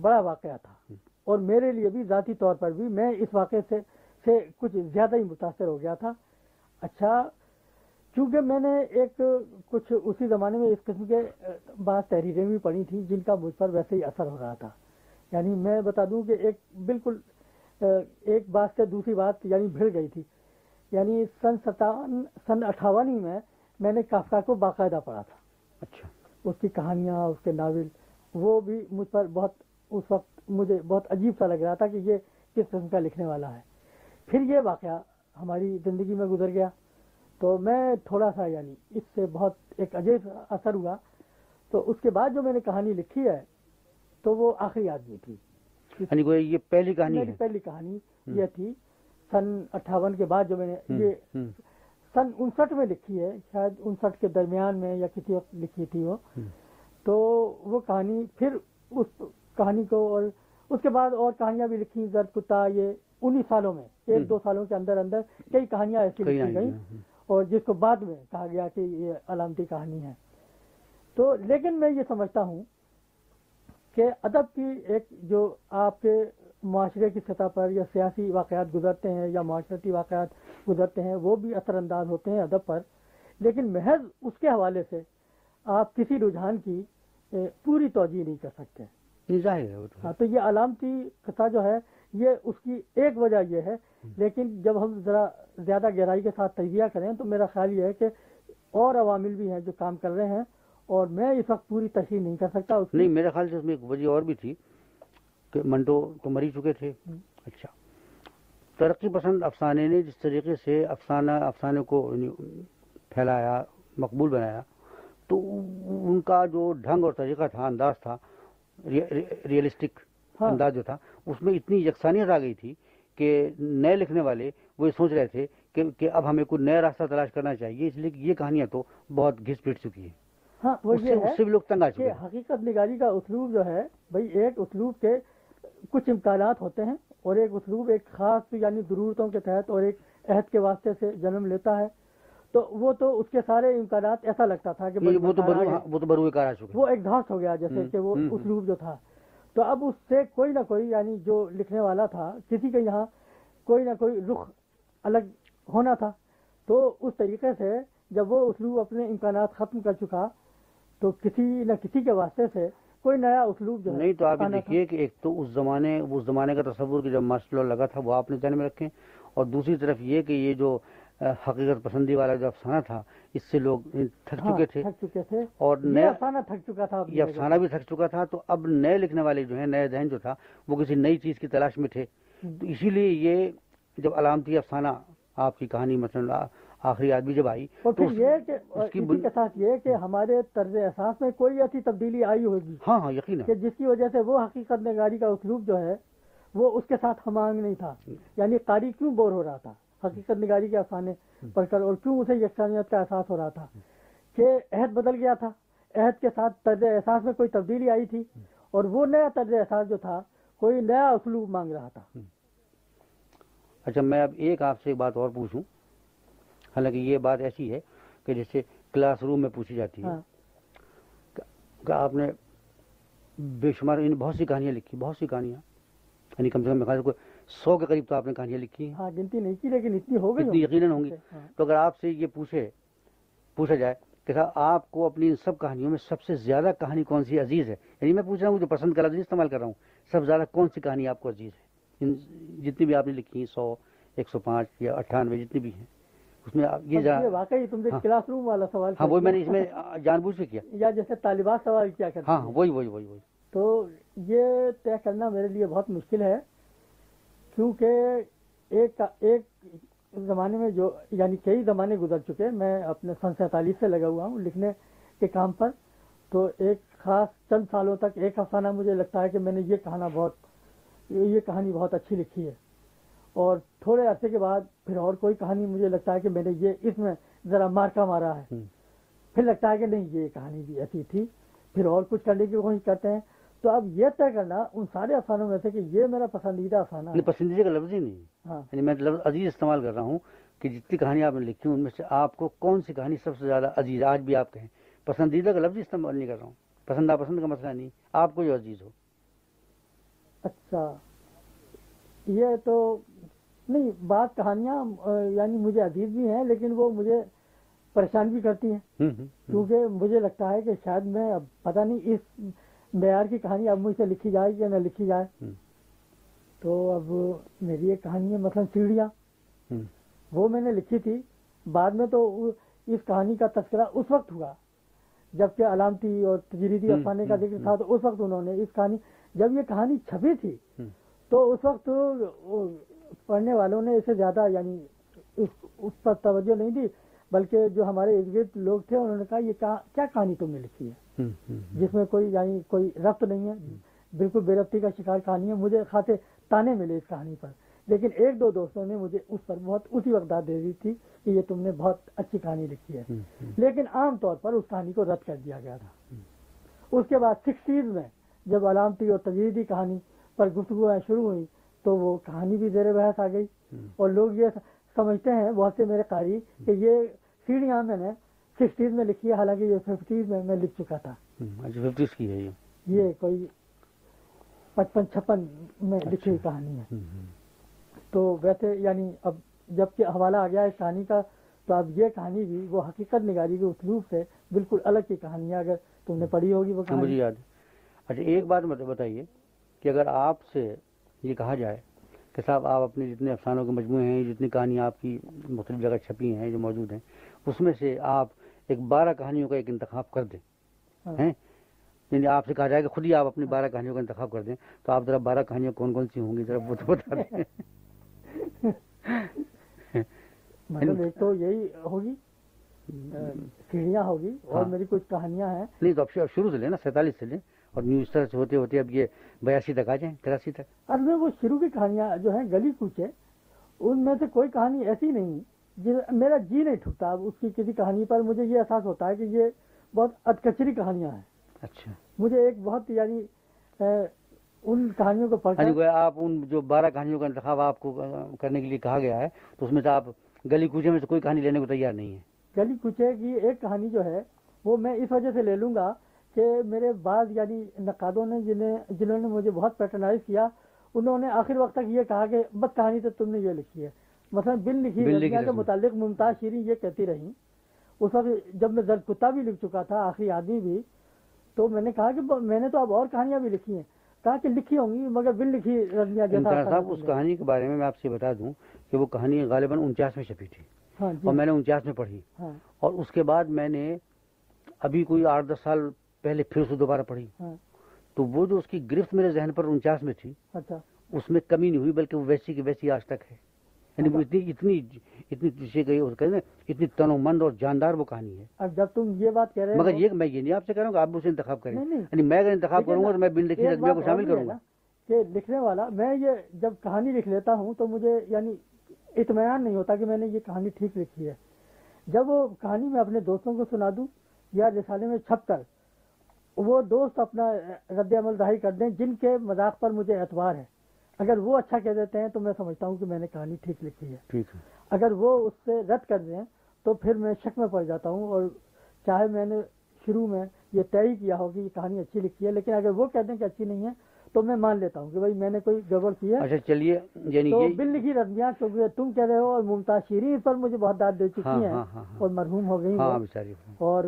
بڑا واقعہ تھا۔ اور میرے لیے بھی ذاتی طور پر بھی میں اس واقعے سے سے کچھ زیادہ ہی متاثر ہو گیا تھا۔ اچھا چونکہ میں نے ایک کچھ اسی زمانے میں اس قسم کے بعض تحریریں بھی پڑھی تھیں جن کا مجھ پر ویسے ہی اثر ہو رہا تھا۔ یعنی میں بتا دوں کہ ایک بالکل ایک بات سے دوسری بات یعنی بھڑ گئی تھی۔ یعنی سن ستاون سن اٹھاون ہی میں میں نے کافکا کو باقاعدہ پڑھا تھا۔ اچھا۔ اس کی کہانیاں اس کے ناول وہ بھی مجھ پر بہت اس وقت مجھے بہت عجیب سا لگ رہا تھا کہ یہ کس قسم کا لکھنے والا ہے۔ پھر یہ واقعہ ہماری زندگی میں گزر گیا۔ تو میں تھوڑا سا یعنی اس سے بہت ایک عجیب اثر ہوا۔ تو اس کے بعد جو میں نے کہانی لکھی ہے تو وہ آخری آدمی تھی۔ یعنی یہ پہلی کہانی میری پہلی کہانی یہ تھی۔ سن اٹھاون کے بعد جو میں نے یہ سن انسٹھ میں لکھی ہے شاید انسٹھ کے درمیان میں یا کسی وقت لکھی تھی وہ۔ تو وہ کہانی پھر اس کہانی کو اور اس کے بعد اور کہانیاں بھی لکھی زرد کتا یہ انیس سالوں میں۔ ایک دو سالوں کے اندر اندر کئی کہانیاں ایسی لکھی گئیں۔ اور جس کو بعد میں کہا گیا کہ یہ علامتی کہانی ہے تو لیکن میں یہ سمجھتا ہوں کہ ادب کی ایک جو آپ کے معاشرے کی سطح پر یا سیاسی واقعات گزرتے ہیں یا معاشرتی واقعات گزرتے ہیں وہ بھی اثر انداز ہوتے ہیں ادب پر لیکن محض اس کے حوالے سے آپ کسی رجحان کی پوری توجہ نہیں کر سکتے۔ ظاہر ہے ہاں تو یہ علامتی قصہ جو ہے یہ اس کی ایک وجہ یہ ہے لیکن جب ہم ذرا زیادہ گہرائی کے ساتھ تجزیہ کریں تو میرا خیال یہ ہے کہ اور عوامل بھی ہیں جو کام کر رہے ہیں اور میں اس وقت پوری تشریح نہیں کر سکتا۔ نہیں میرے خیال سے اس میں ایک وجہ اور بھی تھی کہ منٹو تو مر ہی چکے تھے۔ اچھا۔ ترقی پسند افسانے نے جس طریقے سے افسانہ افسانے کو یعنی پھیلایا مقبول بنایا تو ان کا جو ڈھنگ اور طریقہ تھا انداز تھا ریئلسٹک ہاں۔ انداز جو تھا اس میں اتنی یکسانیت آ گئی تھی کہ نئے لکھنے والے وہ یہ سوچ رہے تھے کہ کہ اب ہمیں کوئی نیا راستہ تلاش کرنا چاہیے اس لیے کہ یہ کہانیاں تو بہت گھس پٹ چکی ہیں۔ ہاں اس سے بھی لوگ تنگ آ چکے ہیں۔ حقیقت نگاری کا اسلوب جو ہے بھائی ایک اسلوب کے کچھ امکانات ہوتے ہیں اور ایک اسلوب ایک خاص یعنی ضرورتوں کے تحت اور ایک عہد کے واسطے سے جنم لیتا ہے۔ تو وہ تو اس کے سارے امکانات ایسا لگتا تھا کہ وہ تو ہے۔ وہ تو بروئے کار آ چکے ہیں وہ ایگزاسٹ ہو گیا جیسے کہ وہ۔ اسلوب جو تھا تو اب اس سے کوئی نہ کوئی یعنی جو لکھنے والا تھا کسی کے یہاں کوئی نہ کوئی رخ الگ ہونا تھا تو اس طریقے سے جب وہ اسلوب اپنے امکانات ختم کر چکا تو کسی نہ کسی کے واسطے سے کوئی نیا اسلوب جو نہیں تو آپ۔ دیکھیے کہ ایک تو اس زمانے اس زمانے کا تصور کہ جب مارشل لا لگا تھا وہ آپ نے ذہن میں رکھے اور دوسری طرف یہ کہ یہ جو حقیقت پسندی والا جو افسانہ تھا اس سے لوگ تھک ہاں، چکے تھے۔ تھک چکے تھے۔ اور نیا افسانہ تھک چکا تھا یہ افسانہ بھی تھک چکا تھا۔ تو اب نئے لکھنے والے جو ہیں نئے ذہن جو تھا وہ کسی نئی چیز کی تلاش میں تھے۔ تو اسی لیے یہ جب علامتی افسانہ آپ کی کہانی مثلا آخری آدمی جب آئی اور تو یہ کہ اس کی کے ساتھ یہ کہ ہمارے طرز احساس میں کوئی ایسی تبدیلی آئی ہوگی ہاں ہاں یقین کہ جس کی وجہ سے وہ حقیقت نگاری کا اسلوب جو ہے وہ اس کے ساتھ ہمانگ نہیں تھا۔ یعنی قاری کیوں بور ہو رہا تھا؟ حقیقت نگاری کے افسانے پڑھ کر اور کیوں اسے یکسانیت کا احساس ہو رہا تھا کہ عہد بدل گیا تھا؟ عہد کے ساتھ طرز احساس میں کوئی تبدیلی آئی تھی؟ اور وہ نیا طرز احساس جو تھا کوئی نیا اسلوب مانگ رہا تھا۔ اچھا میں اب ایک آپ سے بات اور پوچھوں۔ حالانکہ یہ بات ایسی ہے کہ جیسے کلاس روم میں پوچھی جاتی ہے۔ ہاں۔ کہ آپ نے بے شمار ان بہت سی کہانیاں لکھی بہت سی کہانیاں۔ یعنی کم سے کم سے کوئی سو کے قریب تو آپ نے کہانیاں لکھی ہیں۔ ہاں گنتی نہیں کی لیکن اتنی ہو گئی اتنی یقیناً ہوں گی۔ ہاں۔ تو اگر آپ سے یہ پوچھے پوچھا جائے کہ صاحب آپ کو اپنی ان سب کہانیوں میں سب سے زیادہ کہانی کون سی عزیز ہے؟ یعنی میں پوچھ رہا ہوں جو پسند کا لفظ استعمال کر رہا ہوں سب سے زیادہ کون سی کہانی آپ کو عزیز ہے؟ جتنی بھی آپ نے لکھی ہیں سو ایک سو پانچ یا اٹھانوے جتنی بھی ہیں۔ اس میں آپ یہ واقعی تم نے ہاں۔ کلاس روم والا سوال ہاں وہی میں نے۔ اس میں جان بوجھ کے کیا۔ یا جیسے طالبات سوال کیا کرتے ہاں وہی وہی وہی وہی۔ تو یہ طے کرنا میرے لیے بہت مشکل ہے۔ کیونکہ ایک ایک زمانے میں جو یعنی کئی زمانے گزر چکے میں اپنے سن سینتالیس سے لگا ہوا ہوں لکھنے کے کام پر۔ تو ایک خاص چند سالوں تک ایک افسانہ مجھے لگتا ہے کہ میں نے یہ کہانا بہت یہ کہانی بہت اچھی لکھی ہے۔ اور تھوڑے عرصے کے بعد پھر اور کوئی کہانی مجھے لگتا ہے کہ میں نے یہ اس میں ذرا مارکا مارا ہے۔ پھر لگتا ہے کہ نہیں یہ کہانی بھی ایسی تھی۔ پھر اور کچھ کرنے کی کوشش کرتے ہیں۔ تو اب یہ طے کرنا ان سارے افسانوں میں سے کہ یہ میرا پسندیدہ افسانہ ہے۔ پسندیدہ کا لفظ ہی نہیں۔ ہاں۔ یعنی میں لفظ عزیز استعمال کر رہا ہوں کہ جتنی کہانی آپ نے لکھی ان میں سے آپ کو کون سی کہانی سب سے زیادہ عزیز آج بھی آپ کہیں۔ پسندیدہ کا لفظ استعمال نہیں کر رہا ہوں۔ پسند ناپسند کا مسئلہ نہیں۔ آپ کو جو عزیز ہو۔ اچھا۔ یہ تو نہیں بات کہانیاں یعنی مجھے عزیز بھی ہیں لیکن وہ مجھے پریشان بھی کرتی ہیں۔ کیونکہ مجھے لگتا ہے کہ شاید میں اب پتہ نہیں اس معیار کی کہانی اب مجھ سے لکھی جائے یا نہ لکھی جائے۔ تو اب میری ایک کہانی ہے مثلا سیڑھیاں۔ وہ میں نے لکھی تھی۔ بعد میں تو اس کہانی کا تذکرہ اس وقت ہوا۔ جبکہ علامتی اور تجریدی افسانے کا ذکر تھا تو اس وقت انہوں نے اس کہانی جب یہ کہانی چھپی تھی۔ تو اس وقت پڑھنے والوں نے اسے زیادہ یعنی اس اس پر توجہ نہیں دی بلکہ جو ہمارے ارد گرد لوگ تھے انہوں نے کہا یہ کیا کہانی تم نے لکھی ہے؟ جس میں کوئی یعنی کوئی ربط نہیں ہے۔ بالکل بے ربطی کا شکار کہانی ہے۔ مجھے خاطر تانے ملے اس کہانی پر۔ لیکن ایک دو دوستوں نے مجھے اس پر بہت اسی وقت دے دی تھی کہ یہ تم نے بہت اچھی کہانی لکھی ہے۔ لیکن عام طور پر اس کہانی کو رد کر دیا گیا تھا۔ اس کے بعد سکسٹیز میں جب علامتی اور تجریدی کہانی پر گفتگو شروع ہوئی تو وہ کہانی بھی زیر بحث آ گئی۔ اور لوگ یہ سمجھتے ہیں بہت سے میرے قاری کہ یہ سیڑھیاں میں نے سکسٹیز میں لکھی ہے حالانکہ یہ ففٹیز میں میں لکھ چکا تھا۔ اچھا ففٹیز کی ہے یہ۔ یہ کوئی پچپن چھپن میں لکھی ہوئی کہانی ہے۔ تو ویسے یعنی اب جبکہ حوالہ آ گیا اس کہانی کا تو اب یہ کہانی بھی وہ حقیقت نگاری کے اسلوب سے بالکل الگ کی کہانی ہے۔ اگر تم نے پڑھی ہوگی وہ ہاں، مجھے کہانی۔ یاد ہے۔ اچھا ایک بات بتائیے کہ اگر آپ سے یہ کہا جائے کہ صاحب آپ اپنے جتنے افسانوں کے مجموعے ہیں جتنی کہانیاں آپ کی مختلف جگہ چھپی ہیں جو موجود ہیں اس میں سے آپ ایک بارہ کہانیوں کا ایک انتخاب کر دیں۔ ہاں۔ ہیں؟ یعنی آپ سے کہا جائے کہ خود ہی آپ اپنی بارہ کہانیوں کا انتخاب کر دیں تو آپ ذرا بارہ کہانیاں کون کون سی ہوں گی ذرا وہ تو بتا دیں۔ مطلب ایک تو یہی ہوگی سیڑھیاں ہوگی اور ہاں۔ میری کچھ کہانیاں ہیں۔ نہیں تو اب شروع- سے لیں نا سینتالیس سے لیں۔ اور نیو اس طرح سے ہوتے ہوتے اب یہ بیاسی تک آ جائیں تراسی تک۔ میں وہ شروع کی کہانیاں جو ہیں گلی کوچے ان میں سے کوئی کہانی ایسی نہیں میرا جی نہیں ٹھکتا اب اس کی کسی کہانی پر مجھے یہ احساس ہوتا ہے کہ یہ بہت ادکچری کہانیاں ہیں۔ اچھا۔ مجھے ایک بہت یعنی ان کہانیوں کو پڑھ گویا آپ ان جو بارہ کہانیوں کا انتخاب آپ کو کرنے کے لیے کہا گیا ہے تو اس میں سے آپ گلی کوچے میں سے کوئی کہانی لینے کو تیار نہیں ہے گلی کوچے کی ایک کہانی جو ہے وہ میں اس وجہ سے لے لوں گا کہ میرے بعض یعنی نقادوں نے جنہیں جنہوں نے مجھے بہت پیٹرنائز کیا انہوں نے آخر وقت تک یہ کہا کہ بس کہانی تو تم نے یہ لکھی ہے۔ مثلا بن لکھی کے۔ متعلق ممتاز شیریں یہ کہتی رہی اس وقت جب میں زرد کتا بھی لکھ چکا تھا آخری آدمی بھی تو میں نے کہا کہ میں نے تو اب اور کہانیاں بھی لکھی ہیں۔ کہا کہ لکھی ہوں گی مگر بن لکھی رضیہ جیسا صاحب اس۔ کہانی کے بارے میں میں آپ سے بتا دوں کہ وہ کہانی غالباً انچاس میں چھپی تھی۔ ہاں جی۔ اور میں نے انچاس میں پڑھی۔ ہاں۔ اور اس کے بعد میں نے ابھی کوئی آٹھ دس سال پہلے پھر اسے دوبارہ پڑھی۔ ہاں۔ تو وہ جو اس کی گرفت میرے ذہن پر انچاس میں تھی اچھا۔ اس میں کمی نہیں ہوئی بلکہ وہ ویسی کی ویسی آج تک ہے۔ یعنی وہ اتنی اتنی اتنی جسے گئی اور کہتے ہیں اتنی تن و مند اور جاندار وہ کہانی ہے۔ اب جب تم یہ بات کہہ رہے مگر یہ میں یہ نہیں آپ سے کہہ رہا ہوں کہ آپ اسے انتخاب کریں۔ یعنی میں اگر انتخاب کروں گا تو میں بن لکھی بات کو شامل کروں گا۔ کہ لکھنے والا میں یہ جب کہانی لکھ لیتا ہوں تو مجھے یعنی اطمینان نہیں ہوتا کہ میں نے یہ کہانی ٹھیک لکھی ہے۔ جب وہ کہانی میں اپنے دوستوں کو سنا دوں یا رسالے میں چھپ کر وہ دوست اپنا رد عمل ظاہر کر دیں جن کے مذاق پر مجھے اعتبار ہے۔ اگر وہ اچھا کہہ دیتے ہیں تو میں سمجھتا ہوں کہ میں نے کہانی ٹھیک لکھی ہے۔ ٹھیک ہے۔ اگر وہ اس سے رد کر دیں تو پھر میں شک میں پڑ جاتا ہوں اور چاہے میں نے شروع میں یہ طے کیا ہو کہ یہ کہانی اچھی لکھی ہے لیکن اگر وہ کہتے ہیں کہ اچھی نہیں ہے تو میں مان لیتا ہوں کہ بھائی میں نے کوئی گڑبڑ کی ہے۔ اچھا چلیے یعنی تو بل لکھی رسمیاں کیونکہ تم کہہ رہے ہو اور ممتاز شیریں پر مجھے بہت داد دے چکی ہاں، ہیں ہاں، ہاں،۔ اور مرحوم ہو گئی اور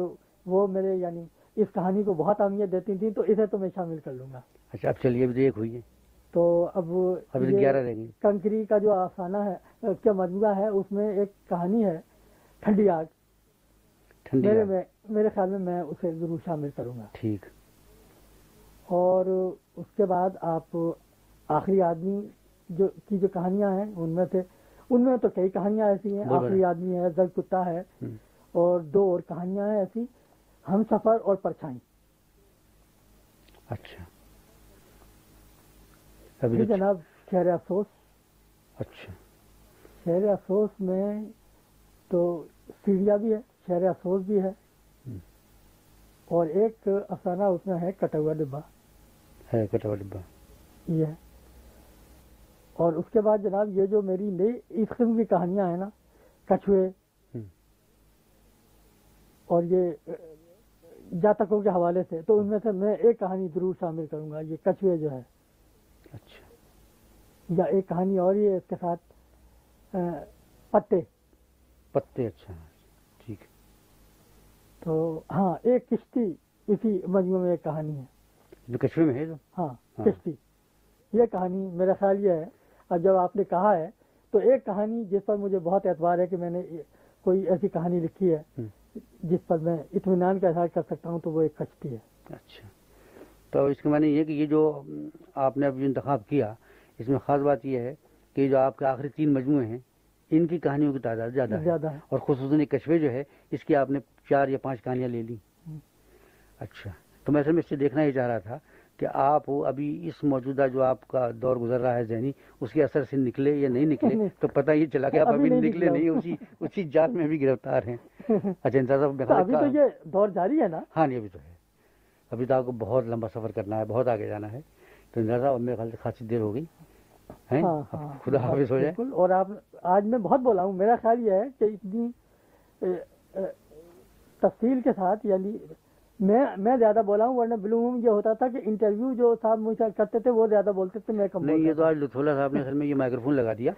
وہ میرے یعنی اس کہانی کو بہت اہمیت دیتی تھیں تو اسے تو میں شامل کر لوں گا۔ اچھا اب چلیے ایک ہوئی ہے تو اب گیارہ رہ گئی کنکری کا جو افسانہ ہے کیا مجموعہ ہے اس میں ایک کہانی ہے ٹھنڈی آگ۔ میرے۔ میں میرے خیال میں میں اسے ضرور شامل کروں گا۔ ٹھیک۔ اور اس کے بعد آپ آخری آدمی جو کی جو کہانیاں ہیں ان میں سے ان میں تو کئی کہانیاں ایسی ہیں۔ آخری آدمی ہے زل کتا ہے۔ اور دو اور کہانیاں ہیں ایسی۔ ہم سفر اور پرچھائی۔ اچھا۔ جی جناب شہر افسوس۔ اچھا۔ شہر افسوس میں تو سیڑھیا بھی ہے شہر افسوس بھی ہے۔ اور ایک افسانہ اس میں ہے کٹوا ڈبا ہے کٹوا ڈبا یہ ہے۔ اور اس کے بعد جناب یہ جو میری نئی اس قسم کی کہانیاں ہیں نا کچھوے۔ اور یہ جاتکوں کے حوالے سے تو ان میں سے میں ایک کہانی ضرور شامل کروں گا۔ یہ کچھوے جو ہے۔ یا ایک کہانی اور ہی ہے اس کے ساتھ پتے۔ پتے اچھا ٹھیک۔ تو ہاں ایک کشتی اسی مجموعے میں ایک کہانی ہے۔ کچھوے میں ہے تو ہاں ہاں۔ کشتی۔ یہ کہانی میرا خیال یہ ہے اور جب آپ نے کہا ہے تو ایک کہانی جس پر مجھے بہت اعتبار ہے کہ میں نے کوئی ایسی کہانی لکھی ہے۔ جس پر میں اطمینان کا اظہار کر سکتا ہوں تو وہ ایک کشتی ہے۔ اچھا۔ تو اس کے معنی یہ کہ یہ جو آپ نے اب جو انتخاب کیا اس میں خاص بات یہ ہے کہ جو آپ کے آخری تین مجموعے ہیں ان کی کہانیوں کی تعداد زیادہ ہے۔ زیادہ ہے۔ اور خصوصاً کچھوے جو ہے اس کی آپ نے چار یا پانچ کہانیاں لے لی ہم۔ اچھا۔ تو میں اصل میں اس سے دیکھنا یہ چاہ رہا تھا کہ آپ ابھی اس موجودہ جو آپ کا دور گزر رہا ہے ذہنی اس کے اثر سے نکلے یا نہیں نکلے۔ تو پتہ یہ چلا کہ آپ ابھی نکلے نہیں۔ اسی اسی جال میں بھی گرفتار ہیں۔ اچھا انتظار صاحب ابھی تو یہ دور جاری ہے نا؟ ہاں نہیں ابھی تو ہے۔ ابھی تو آپ کو بہت لمبا سفر کرنا ہے بہت آگے جانا ہے۔ تو انتظار صاحب میرے خیال سے خاصی دیر ہو گئی۔ ہاں اب ہاں خدا حافظ ہو جائے۔ بالکل۔ اور آپ آج میں بہت بولا ہوں میرا خیال یہ ہے کہ اتنی تفصیل کے ساتھ یعنی میں میں زیادہ بولا ہوں ورنہ بلوم یہ ہوتا تھا کہ انٹرویو جو صاحب مجھ سے کرتے تھے وہ زیادہ بولتے تھے میں کم نہیں یہ تو آج لطف اللہ صاحب نے اصل میں یہ مائکرو فون لگا دیا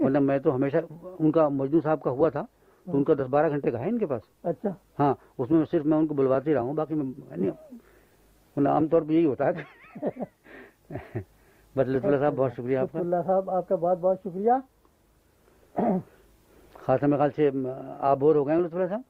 ورنہ میں تو ہمیشہ ان کا مجدو صاحب کا ہوا تھا تو ان کا دس بارہ گھنٹے کا ہے ان کے پاس۔ اچھا۔ ہاں اس میں صرف میں ان کو بلواتے رہا ہوں باقی میں ورنہ عام طور پہ یہی ہوتا ہے۔ بس لطف اللہ صاحب بہت شکریہ آپ کا۔ اللہ صاحب آپ کا بہت بہت شکریہ۔ خاصا میرے خیال سے آپ بور ہو گئے ہیں لطف اللہ صاحب؟